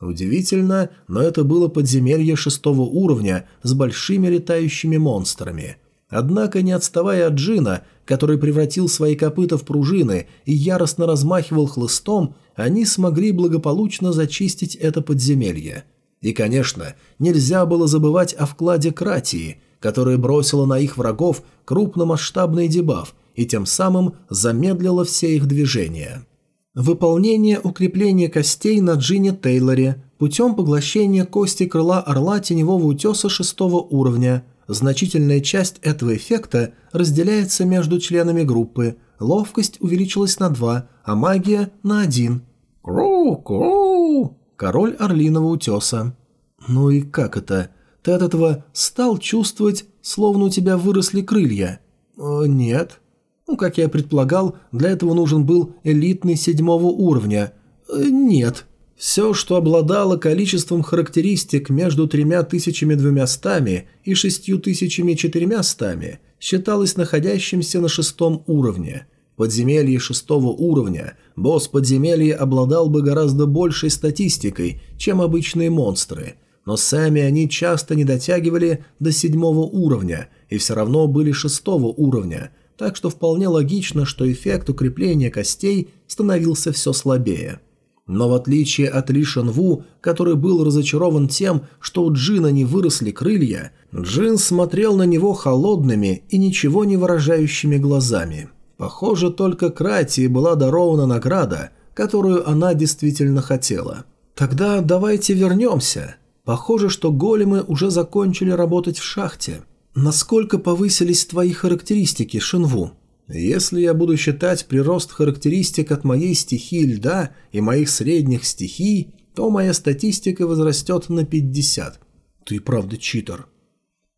S1: Удивительно, но это было подземелье шестого уровня с большими летающими монстрами. Однако, не отставая от Джина, который превратил свои копыта в пружины и яростно размахивал хлыстом, они смогли благополучно зачистить это подземелье. И, конечно, нельзя было забывать о вкладе Кратии, которая бросила на их врагов крупномасштабный дебаф и тем самым замедлила все их движения. Выполнение укрепления костей на Джине Тейлоре путем поглощения кости крыла орла теневого утеса шестого уровня – Значительная часть этого эффекта разделяется между членами группы. Ловкость увеличилась на 2, а магия – на 1. Кру-кру! Король Орлиного утеса. Ну и как это? Ты от этого стал чувствовать, словно у тебя выросли крылья? Э, нет. Ну, как я предполагал, для этого нужен был элитный седьмого уровня. Э, нет. Все, что обладало количеством характеристик между 3200 и 6400, считалось находящимся на шестом уровне. Подземелье шестого уровня босс подземелья обладал бы гораздо большей статистикой, чем обычные монстры, но сами они часто не дотягивали до седьмого уровня и все равно были шестого уровня, так что вполне логично, что эффект укрепления костей становился все слабее. Но в отличие от Ли Шанву, который был разочарован тем, что у Джина не выросли крылья, Джин смотрел на него холодными и ничего не выражающими глазами. Похоже, только Кратии была дарована награда, которую она действительно хотела. «Тогда давайте вернемся. Похоже, что големы уже закончили работать в шахте». Насколько повысились твои характеристики, Шинву? Если я буду считать прирост характеристик от моей стихии льда и моих средних стихий, то моя статистика возрастет на 50. Ты правда читер.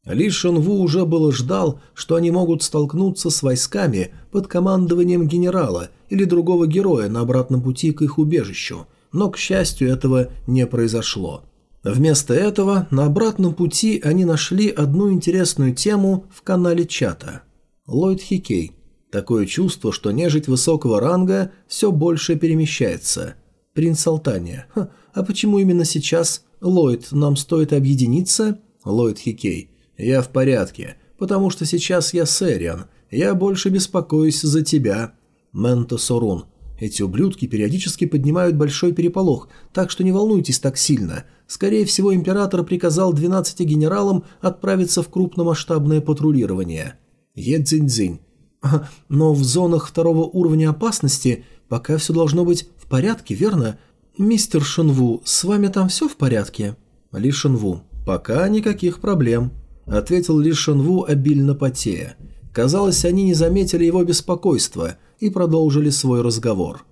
S1: Ли Шенву уже было ждал, что они могут столкнуться с войсками под командованием генерала или другого героя на обратном пути к их убежищу, но, к счастью, этого не произошло. Вместо этого на обратном пути они нашли одну интересную тему в канале чата. Ллойд Хикей. Такое чувство, что нежить высокого ранга все больше перемещается. Принц Алтания. Ха, а почему именно сейчас? Ллойд, нам стоит объединиться? Ллойд Хикей. «Я в порядке, потому что сейчас я Сэриан. Я больше беспокоюсь за тебя». Менто Сорун. Эти ублюдки периодически поднимают большой переполох, так что не волнуйтесь так сильно. Скорее всего, император приказал 12 генералам отправиться в крупномасштабное патрулирование. Едзиньцзинь. [LAUGHS] Но в зонах второго уровня опасности пока все должно быть в порядке, верно? Мистер Шенву, с вами там все в порядке? Ли Шенву. Пока никаких проблем. – ответил Ли Шенву, обильно потея. Казалось, они не заметили его беспокойства и продолжили свой разговор.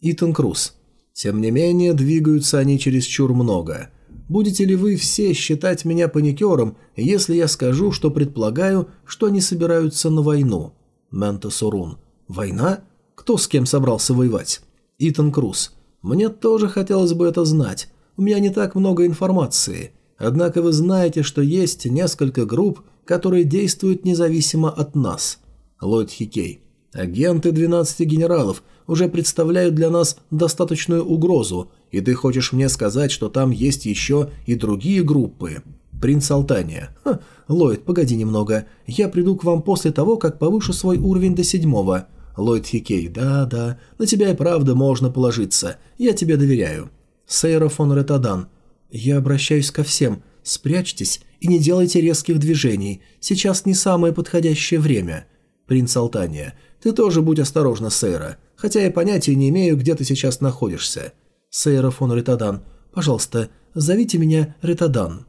S1: Итан Круз. Тем не менее, двигаются они чересчур много. Будете ли вы все считать меня паникером, если я скажу, что предполагаю, что они собираются на войну? Менто Сурун. Война? Кто с кем собрался воевать? Итан Круз. Мне тоже хотелось бы это знать. У меня не так много информации. Однако вы знаете, что есть несколько групп, которые действуют независимо от нас. Ллойд Хикей. Агенты 12 генералов уже представляют для нас достаточную угрозу, и ты хочешь мне сказать, что там есть еще и другие группы? Принц Алтания. Ха, Ллойд, погоди немного. Я приду к вам после того, как повышу свой уровень до седьмого. Ллойд Хикей. Да-да, на тебя и правда можно положиться. Я тебе доверяю. Сейра фон Ретадан. «Я обращаюсь ко всем. Спрячьтесь и не делайте резких движений. Сейчас не самое подходящее время». «Принц Алтания, ты тоже будь осторожна, Сейра. Хотя я понятия не имею, где ты сейчас находишься». «Сейра фон Ретадан, пожалуйста, зовите меня Ретадан».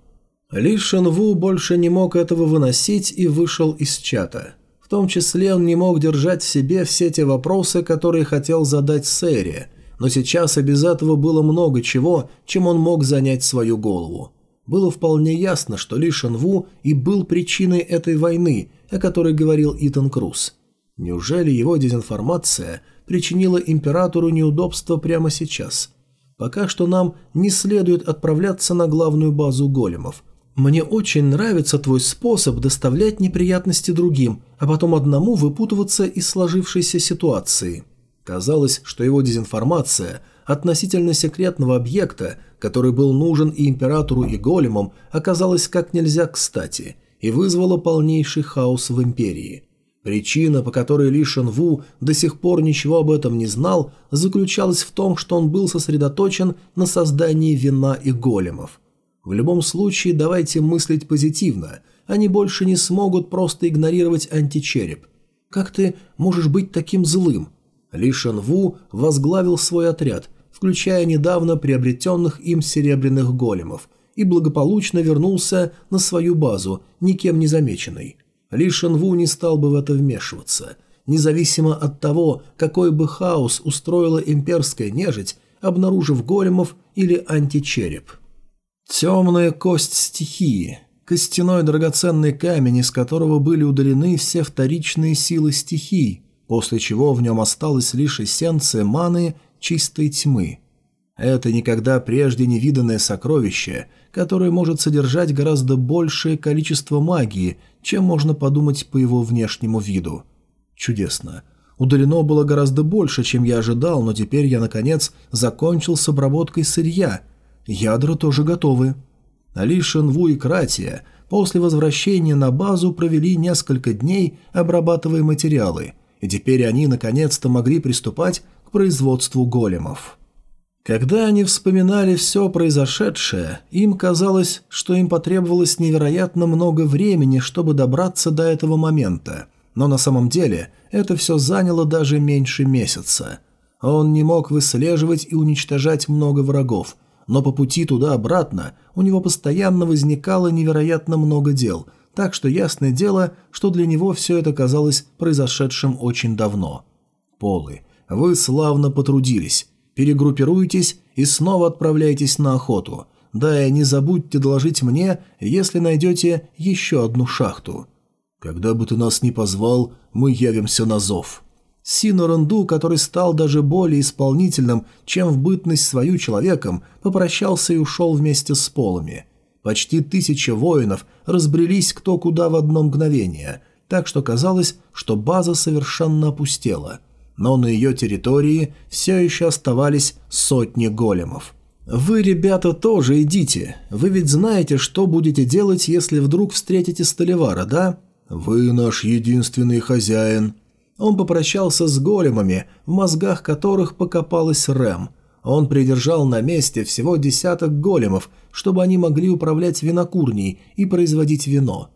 S1: Ли Шенву больше не мог этого выносить и вышел из чата. В том числе он не мог держать в себе все те вопросы, которые хотел задать Сэре – но сейчас и без этого было много чего, чем он мог занять свою голову. Было вполне ясно, что Ли Шенву и был причиной этой войны, о которой говорил Итан Круз. Неужели его дезинформация причинила императору неудобства прямо сейчас? Пока что нам не следует отправляться на главную базу големов. Мне очень нравится твой способ доставлять неприятности другим, а потом одному выпутываться из сложившейся ситуации. Казалось, что его дезинформация относительно секретного объекта, который был нужен и императору, и големам, оказалась как нельзя кстати и вызвала полнейший хаос в империи. Причина, по которой Ли Шенву до сих пор ничего об этом не знал, заключалась в том, что он был сосредоточен на создании вина и големов. В любом случае, давайте мыслить позитивно. Они больше не смогут просто игнорировать античереп. Как ты можешь быть таким злым? ли Шенву возглавил свой отряд, включая недавно приобретенных им серебряных големов, и благополучно вернулся на свою базу, никем не замеченный. Ли Шенву не стал бы в это вмешиваться. Независимо от того, какой бы хаос устроила имперская нежить, обнаружив големов или античереп. Темная кость стихии. Костяной драгоценный камень, из которого были удалены все вторичные силы стихий, после чего в нем осталась лишь эссенция маны чистой тьмы. Это никогда прежде не виданное сокровище, которое может содержать гораздо большее количество магии, чем можно подумать по его внешнему виду. Чудесно. Удалено было гораздо больше, чем я ожидал, но теперь я, наконец, закончил с обработкой сырья. Ядра тоже готовы. Али Шенву и Кратия после возвращения на базу провели несколько дней, обрабатывая материалы – и теперь они наконец-то могли приступать к производству големов. Когда они вспоминали все произошедшее, им казалось, что им потребовалось невероятно много времени, чтобы добраться до этого момента. Но на самом деле это все заняло даже меньше месяца. Он не мог выслеживать и уничтожать много врагов, но по пути туда-обратно у него постоянно возникало невероятно много дел – так что ясное дело, что для него все это казалось произошедшим очень давно. Полы, вы славно потрудились. Перегруппируйтесь и снова отправляйтесь на охоту. Да и не забудьте доложить мне, если найдете еще одну шахту. Когда бы ты нас ни позвал, мы явимся на зов. Сино Ренду, который стал даже более исполнительным, чем в бытность свою человеком, попрощался и ушел вместе с полами. Почти тысяча воинов разбрелись кто куда в одно мгновение, так что казалось, что база совершенно опустела. Но на ее территории все еще оставались сотни големов. «Вы, ребята, тоже идите. Вы ведь знаете, что будете делать, если вдруг встретите Столивара, да?» «Вы наш единственный хозяин», он попрощался с големами, в мозгах которых покопалась Рэм. Он придержал на месте всего десяток големов, чтобы они могли управлять винокурней и производить вино.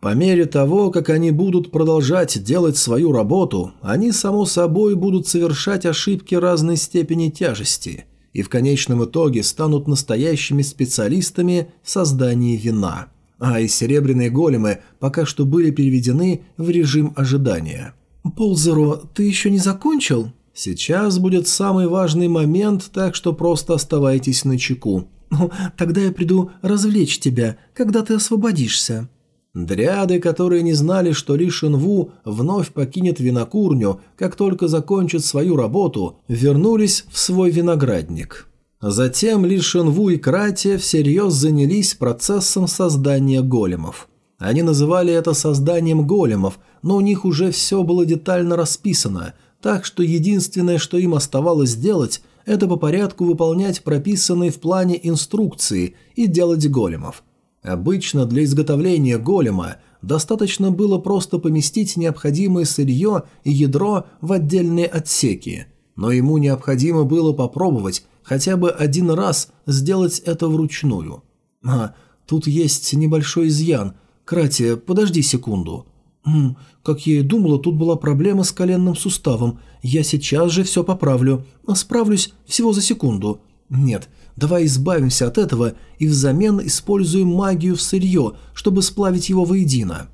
S1: По мере того, как они будут продолжать делать свою работу, они, само собой, будут совершать ошибки разной степени тяжести и в конечном итоге станут настоящими специалистами в создании вина. А и серебряные големы пока что были переведены в режим ожидания – «Ползеро, ты еще не закончил?» «Сейчас будет самый важный момент, так что просто оставайтесь на чеку». «Ну, тогда я приду развлечь тебя, когда ты освободишься». Дряды, которые не знали, что Ли Шинву вновь покинет винокурню, как только закончит свою работу, вернулись в свой виноградник. Затем Ли Шинву и Кратия всерьез занялись процессом создания големов. Они называли это созданием големов, но у них уже все было детально расписано, так что единственное, что им оставалось сделать, это по порядку выполнять прописанные в плане инструкции и делать големов. Обычно для изготовления голема достаточно было просто поместить необходимое сырье и ядро в отдельные отсеки, но ему необходимо было попробовать хотя бы один раз сделать это вручную. А, тут есть небольшой изъян – «Кратия, подожди секунду». «М, как я и думала, тут была проблема с коленным суставом. Я сейчас же все поправлю. Справлюсь всего за секунду». «Нет, давай избавимся от этого и взамен используем магию в сырье, чтобы сплавить его воедино».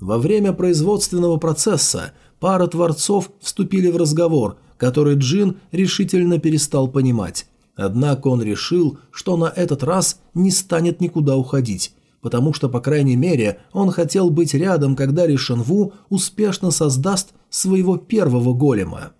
S1: Во время производственного процесса пара творцов вступили в разговор, который Джин решительно перестал понимать. Однако он решил, что на этот раз не станет никуда уходить потому что, по крайней мере, он хотел быть рядом, когда Ли Шенву успешно создаст своего первого голема.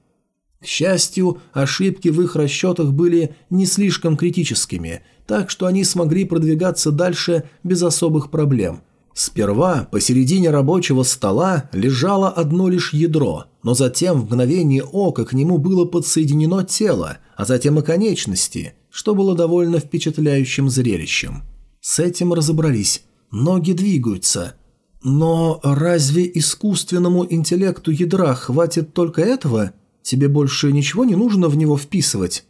S1: К счастью, ошибки в их расчетах были не слишком критическими, так что они смогли продвигаться дальше без особых проблем. Сперва посередине рабочего стола лежало одно лишь ядро, но затем в мгновение ока к нему было подсоединено тело, а затем и конечности, что было довольно впечатляющим зрелищем. С этим разобрались. Ноги двигаются. Но разве искусственному интеллекту ядра хватит только этого? Тебе больше ничего не нужно в него вписывать?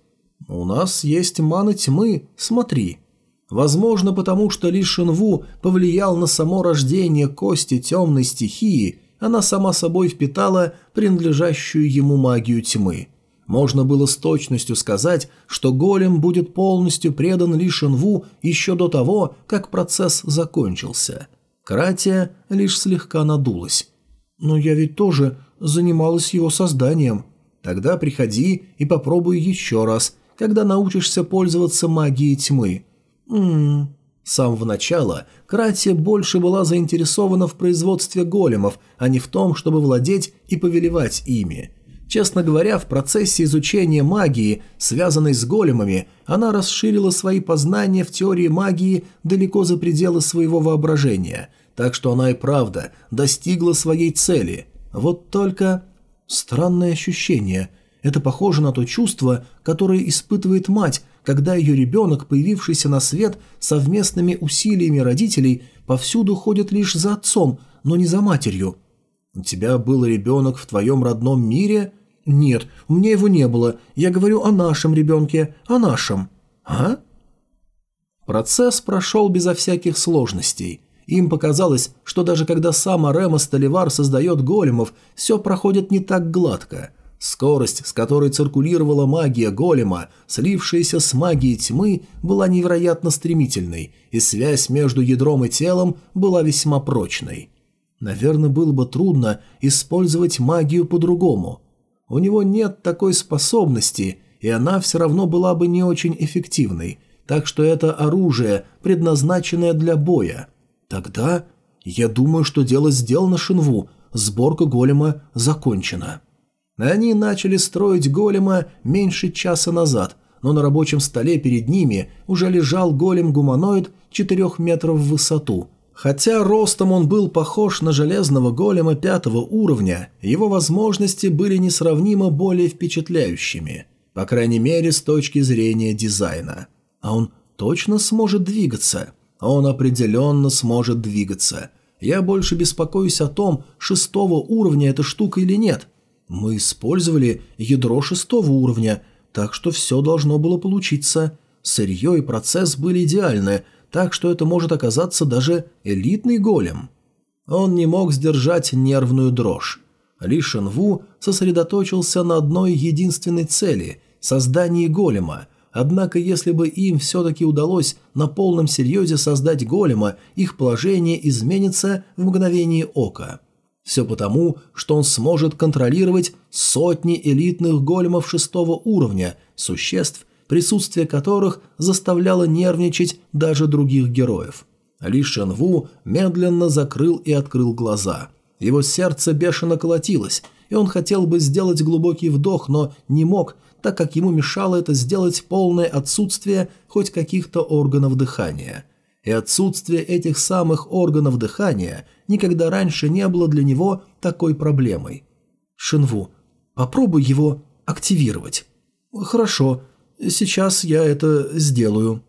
S1: У нас есть мана тьмы, смотри. Возможно, потому что Ли Шинву повлиял на само рождение кости темной стихии, она сама собой впитала принадлежащую ему магию тьмы. Можно было с точностью сказать, что голем будет полностью предан Ли Шинву еще до того, как процесс закончился. Кратия лишь слегка надулась. «Но я ведь тоже занималась его созданием. Тогда приходи и попробуй еще раз, когда научишься пользоваться магией тьмы». «Ммм...» С самого начала Кратия больше была заинтересована в производстве големов, а не в том, чтобы владеть и повелевать ими – Честно говоря, в процессе изучения магии, связанной с големами, она расширила свои познания в теории магии далеко за пределы своего воображения, так что она и правда достигла своей цели. Вот только... Странное ощущение. Это похоже на то чувство, которое испытывает мать, когда ее ребенок, появившийся на свет совместными усилиями родителей, повсюду ходит лишь за отцом, но не за матерью. «У тебя был ребенок в твоем родном мире?» «Нет, у меня его не было. Я говорю о нашем ребенке, о нашем». «А?» Процесс прошел безо всяких сложностей. Им показалось, что даже когда сам Арема Столивар создает големов, все проходит не так гладко. Скорость, с которой циркулировала магия голема, слившаяся с магией тьмы, была невероятно стремительной, и связь между ядром и телом была весьма прочной. Наверное, было бы трудно использовать магию по-другому. У него нет такой способности, и она все равно была бы не очень эффективной, так что это оружие, предназначенное для боя. Тогда я думаю, что дело сделано Шинву, сборка голема закончена. Они начали строить голема меньше часа назад, но на рабочем столе перед ними уже лежал голем-гуманоид 4 метров в высоту – Хотя ростом он был похож на железного голема пятого уровня, его возможности были несравнимо более впечатляющими, по крайней мере с точки зрения дизайна. А он точно сможет двигаться? Он определенно сможет двигаться. Я больше беспокоюсь о том, шестого уровня эта штука или нет. Мы использовали ядро шестого уровня, так что все должно было получиться. Сырье и процесс были идеальны, так что это может оказаться даже элитный голем. Он не мог сдержать нервную дрожь. Ли Шенву сосредоточился на одной единственной цели – создании голема, однако если бы им все-таки удалось на полном серьезе создать голема, их положение изменится в мгновение ока. Все потому, что он сможет контролировать сотни элитных големов шестого уровня, существ, присутствие которых заставляло нервничать даже других героев. Ли Шенву медленно закрыл и открыл глаза. Его сердце бешено колотилось, и он хотел бы сделать глубокий вдох, но не мог, так как ему мешало это сделать полное отсутствие хоть каких-то органов дыхания. И отсутствие этих самых органов дыхания никогда раньше не было для него такой проблемой. «Шинву, попробуй его активировать». «Хорошо, Сейчас я это сделаю».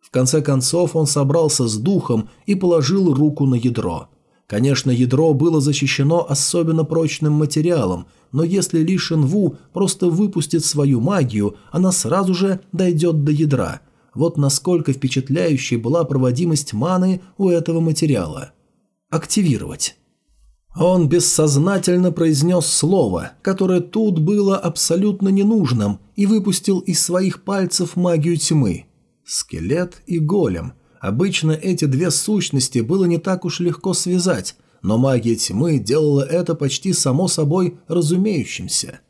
S1: В конце концов он собрался с духом и положил руку на ядро. Конечно, ядро было защищено особенно прочным материалом, но если Ли Шенву просто выпустит свою магию, она сразу же дойдет до ядра. Вот насколько впечатляющей была проводимость маны у этого материала. Активировать. Он бессознательно произнес слово, которое тут было абсолютно ненужным, и выпустил из своих пальцев магию тьмы. Скелет и голем. Обычно эти две сущности было не так уж легко связать, но магия тьмы делала это почти само собой разумеющимся.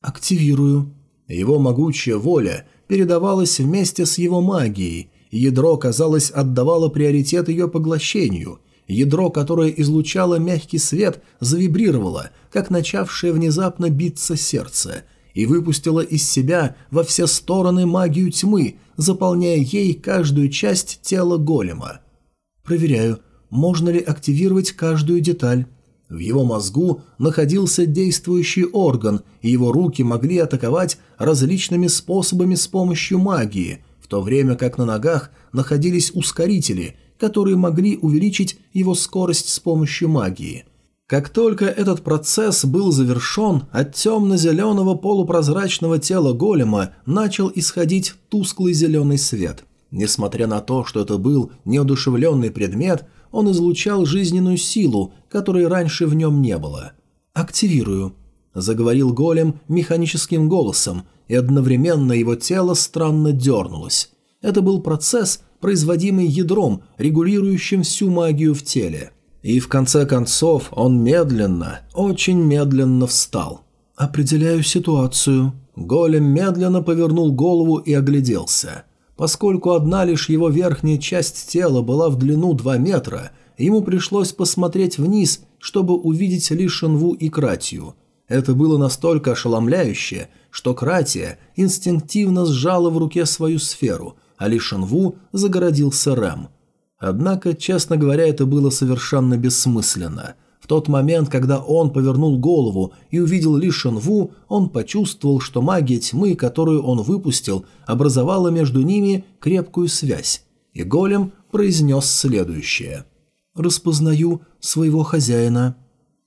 S1: «Активирую». Его могучая воля передавалась вместе с его магией, ядро, казалось, отдавало приоритет ее поглощению – Ядро, которое излучало мягкий свет, завибрировало, как начавшее внезапно биться сердце, и выпустило из себя во все стороны магию тьмы, заполняя ей каждую часть тела голема. Проверяю, можно ли активировать каждую деталь. В его мозгу находился действующий орган, и его руки могли атаковать различными способами с помощью магии, в то время как на ногах находились ускорители – которые могли увеличить его скорость с помощью магии. Как только этот процесс был завершен, от темно-зеленого полупрозрачного тела голема начал исходить тусклый зеленый свет. Несмотря на то, что это был неодушевленный предмет, он излучал жизненную силу, которой раньше в нем не было. «Активирую», – заговорил голем механическим голосом, и одновременно его тело странно дернулось. Это был процесс, производимый ядром, регулирующим всю магию в теле. И в конце концов он медленно, очень медленно встал. «Определяю ситуацию». Голем медленно повернул голову и огляделся. Поскольку одна лишь его верхняя часть тела была в длину 2 метра, ему пришлось посмотреть вниз, чтобы увидеть лишь Шенву и Кратию. Это было настолько ошеломляюще, что Кратия инстинктивно сжала в руке свою сферу – а Ли Шенву загородился. Однако, честно говоря, это было совершенно бессмысленно. В тот момент, когда он повернул голову и увидел Ли он почувствовал, что магия тьмы, которую он выпустил, образовала между ними крепкую связь. И голем произнес следующее. «Распознаю своего хозяина».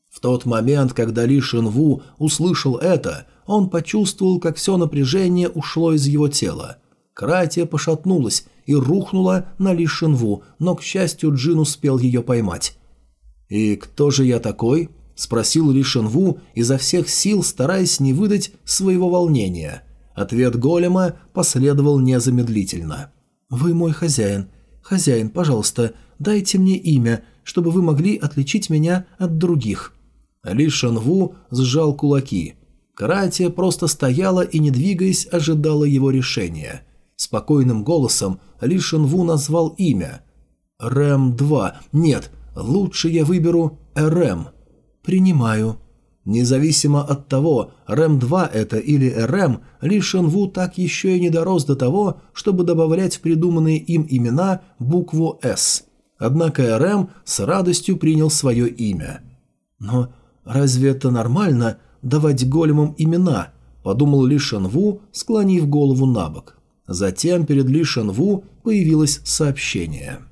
S1: В тот момент, когда Ли Шенву услышал это, он почувствовал, как все напряжение ушло из его тела. Кратия пошатнулась и рухнула на Ли Шинву, но, к счастью, Джин успел ее поймать. «И кто же я такой?» – спросил Ли Шенву, изо всех сил стараясь не выдать своего волнения. Ответ голема последовал незамедлительно. «Вы мой хозяин. Хозяин, пожалуйста, дайте мне имя, чтобы вы могли отличить меня от других». Ли Шенву сжал кулаки. Каратия просто стояла и, не двигаясь, ожидала его решения. Спокойным голосом Ли Шенву назвал имя. «Рэм-2. Нет, лучше я выберу РМ». «Принимаю». Независимо от того, РЭМ-2 это или РМ, Ли Шенву так еще и не дорос до того, чтобы добавлять в придуманные им имена букву «С». Однако РМ с радостью принял свое имя. «Но разве это нормально давать големам имена?» – подумал Ли Шенву, склонив голову на бок. Затем перед Ли Шенву появилось сообщение –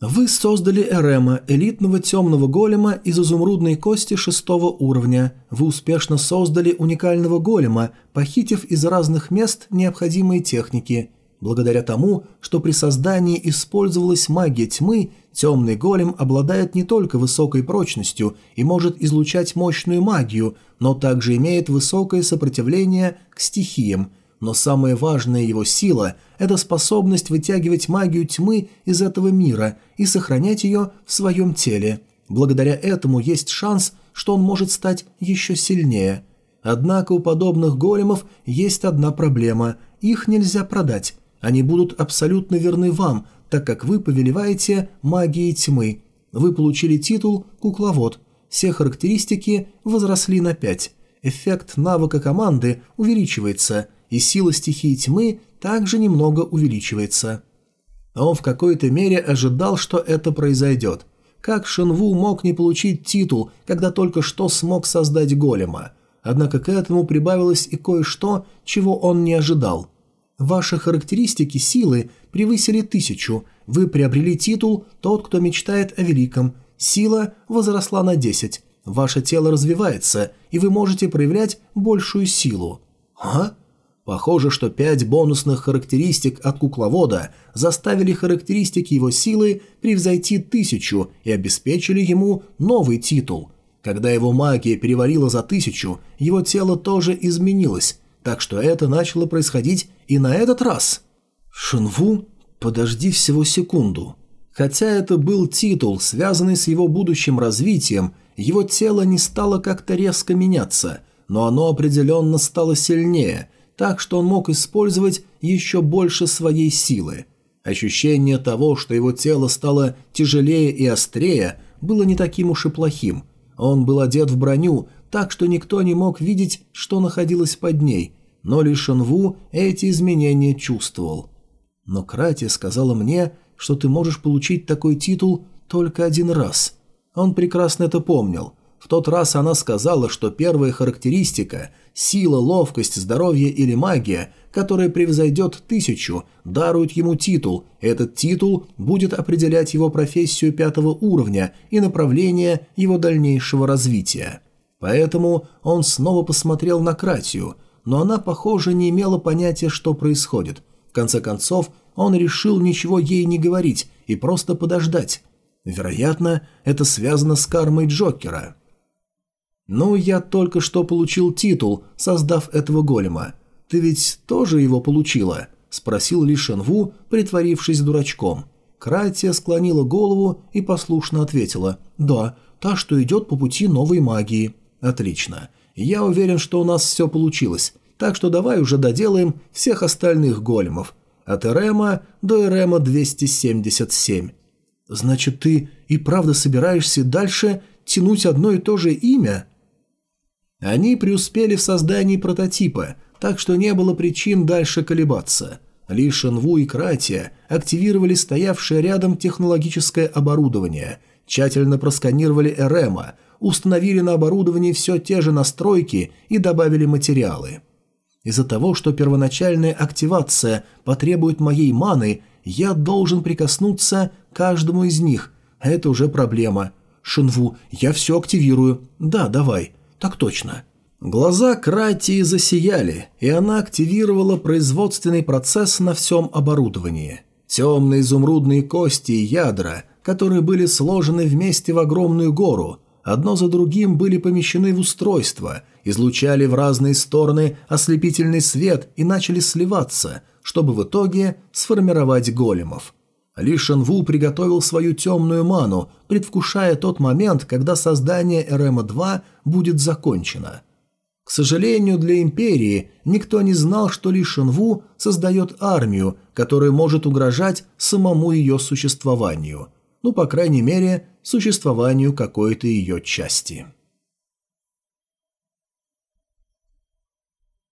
S1: вы создали Эрема, элитного темного голема из изумрудной кости шестого уровня. Вы успешно создали уникального голема, похитив из разных мест необходимые техники. Благодаря тому, что при создании использовалась магия тьмы, темный голем обладает не только высокой прочностью и может излучать мощную магию, но также имеет высокое сопротивление к стихиям – но самая важная его сила – это способность вытягивать магию тьмы из этого мира и сохранять ее в своем теле. Благодаря этому есть шанс, что он может стать еще сильнее. Однако у подобных големов есть одна проблема – их нельзя продать. Они будут абсолютно верны вам, так как вы повелеваете магией тьмы. Вы получили титул «Кукловод». Все характеристики возросли на 5. Эффект навыка команды увеличивается – и сила стихии тьмы также немного увеличивается. Он в какой-то мере ожидал, что это произойдет. Как Шенву мог не получить титул, когда только что смог создать голема? Однако к этому прибавилось и кое-что, чего он не ожидал. Ваши характеристики силы превысили тысячу. Вы приобрели титул «Тот, кто мечтает о великом». Сила возросла на 10. Ваше тело развивается, и вы можете проявлять большую силу. А? Похоже, что пять бонусных характеристик от кукловода заставили характеристики его силы превзойти тысячу и обеспечили ему новый титул. Когда его магия перевалила за тысячу, его тело тоже изменилось, так что это начало происходить и на этот раз. Шинву, подожди всего секунду. Хотя это был титул, связанный с его будущим развитием, его тело не стало как-то резко меняться, но оно определенно стало сильнее – так что он мог использовать еще больше своей силы. Ощущение того, что его тело стало тяжелее и острее, было не таким уж и плохим. Он был одет в броню, так что никто не мог видеть, что находилось под ней, но лишь Шенву эти изменения чувствовал. Но Крати сказала мне, что ты можешь получить такой титул только один раз. Он прекрасно это помнил. В тот раз она сказала, что первая характеристика – сила, ловкость, здоровье или магия, которая превзойдет тысячу, дарует ему титул. Этот титул будет определять его профессию пятого уровня и направление его дальнейшего развития. Поэтому он снова посмотрел на Кратию, но она, похоже, не имела понятия, что происходит. В конце концов, он решил ничего ей не говорить и просто подождать. Вероятно, это связано с кармой Джокера. «Ну, я только что получил титул, создав этого голема. Ты ведь тоже его получила?» – спросил Ли Шенву, притворившись дурачком. Кратия склонила голову и послушно ответила «Да, та, что идет по пути новой магии». «Отлично. Я уверен, что у нас все получилось, так что давай уже доделаем всех остальных големов. От Эрема до Эрема 277». «Значит, ты и правда собираешься дальше тянуть одно и то же имя?» Они преуспели в создании прототипа, так что не было причин дальше колебаться. Ли Шенву и Кратия активировали стоявшее рядом технологическое оборудование, тщательно просканировали РМа, установили на оборудовании все те же настройки и добавили материалы. Из-за того, что первоначальная активация потребует моей маны, я должен прикоснуться к каждому из них. Это уже проблема. Шинву, я все активирую. Да, давай. «Так точно». Глаза Кратии засияли, и она активировала производственный процесс на всем оборудовании. Темные изумрудные кости и ядра, которые были сложены вместе в огромную гору, одно за другим были помещены в устройство, излучали в разные стороны ослепительный свет и начали сливаться, чтобы в итоге сформировать големов. Ли Шенву приготовил свою темную ману, предвкушая тот момент, когда создание РМ-2 будет закончено. К сожалению, для Империи никто не знал, что Ли Шенву создает армию, которая может угрожать самому ее существованию. Ну, по крайней мере, существованию какой-то ее части.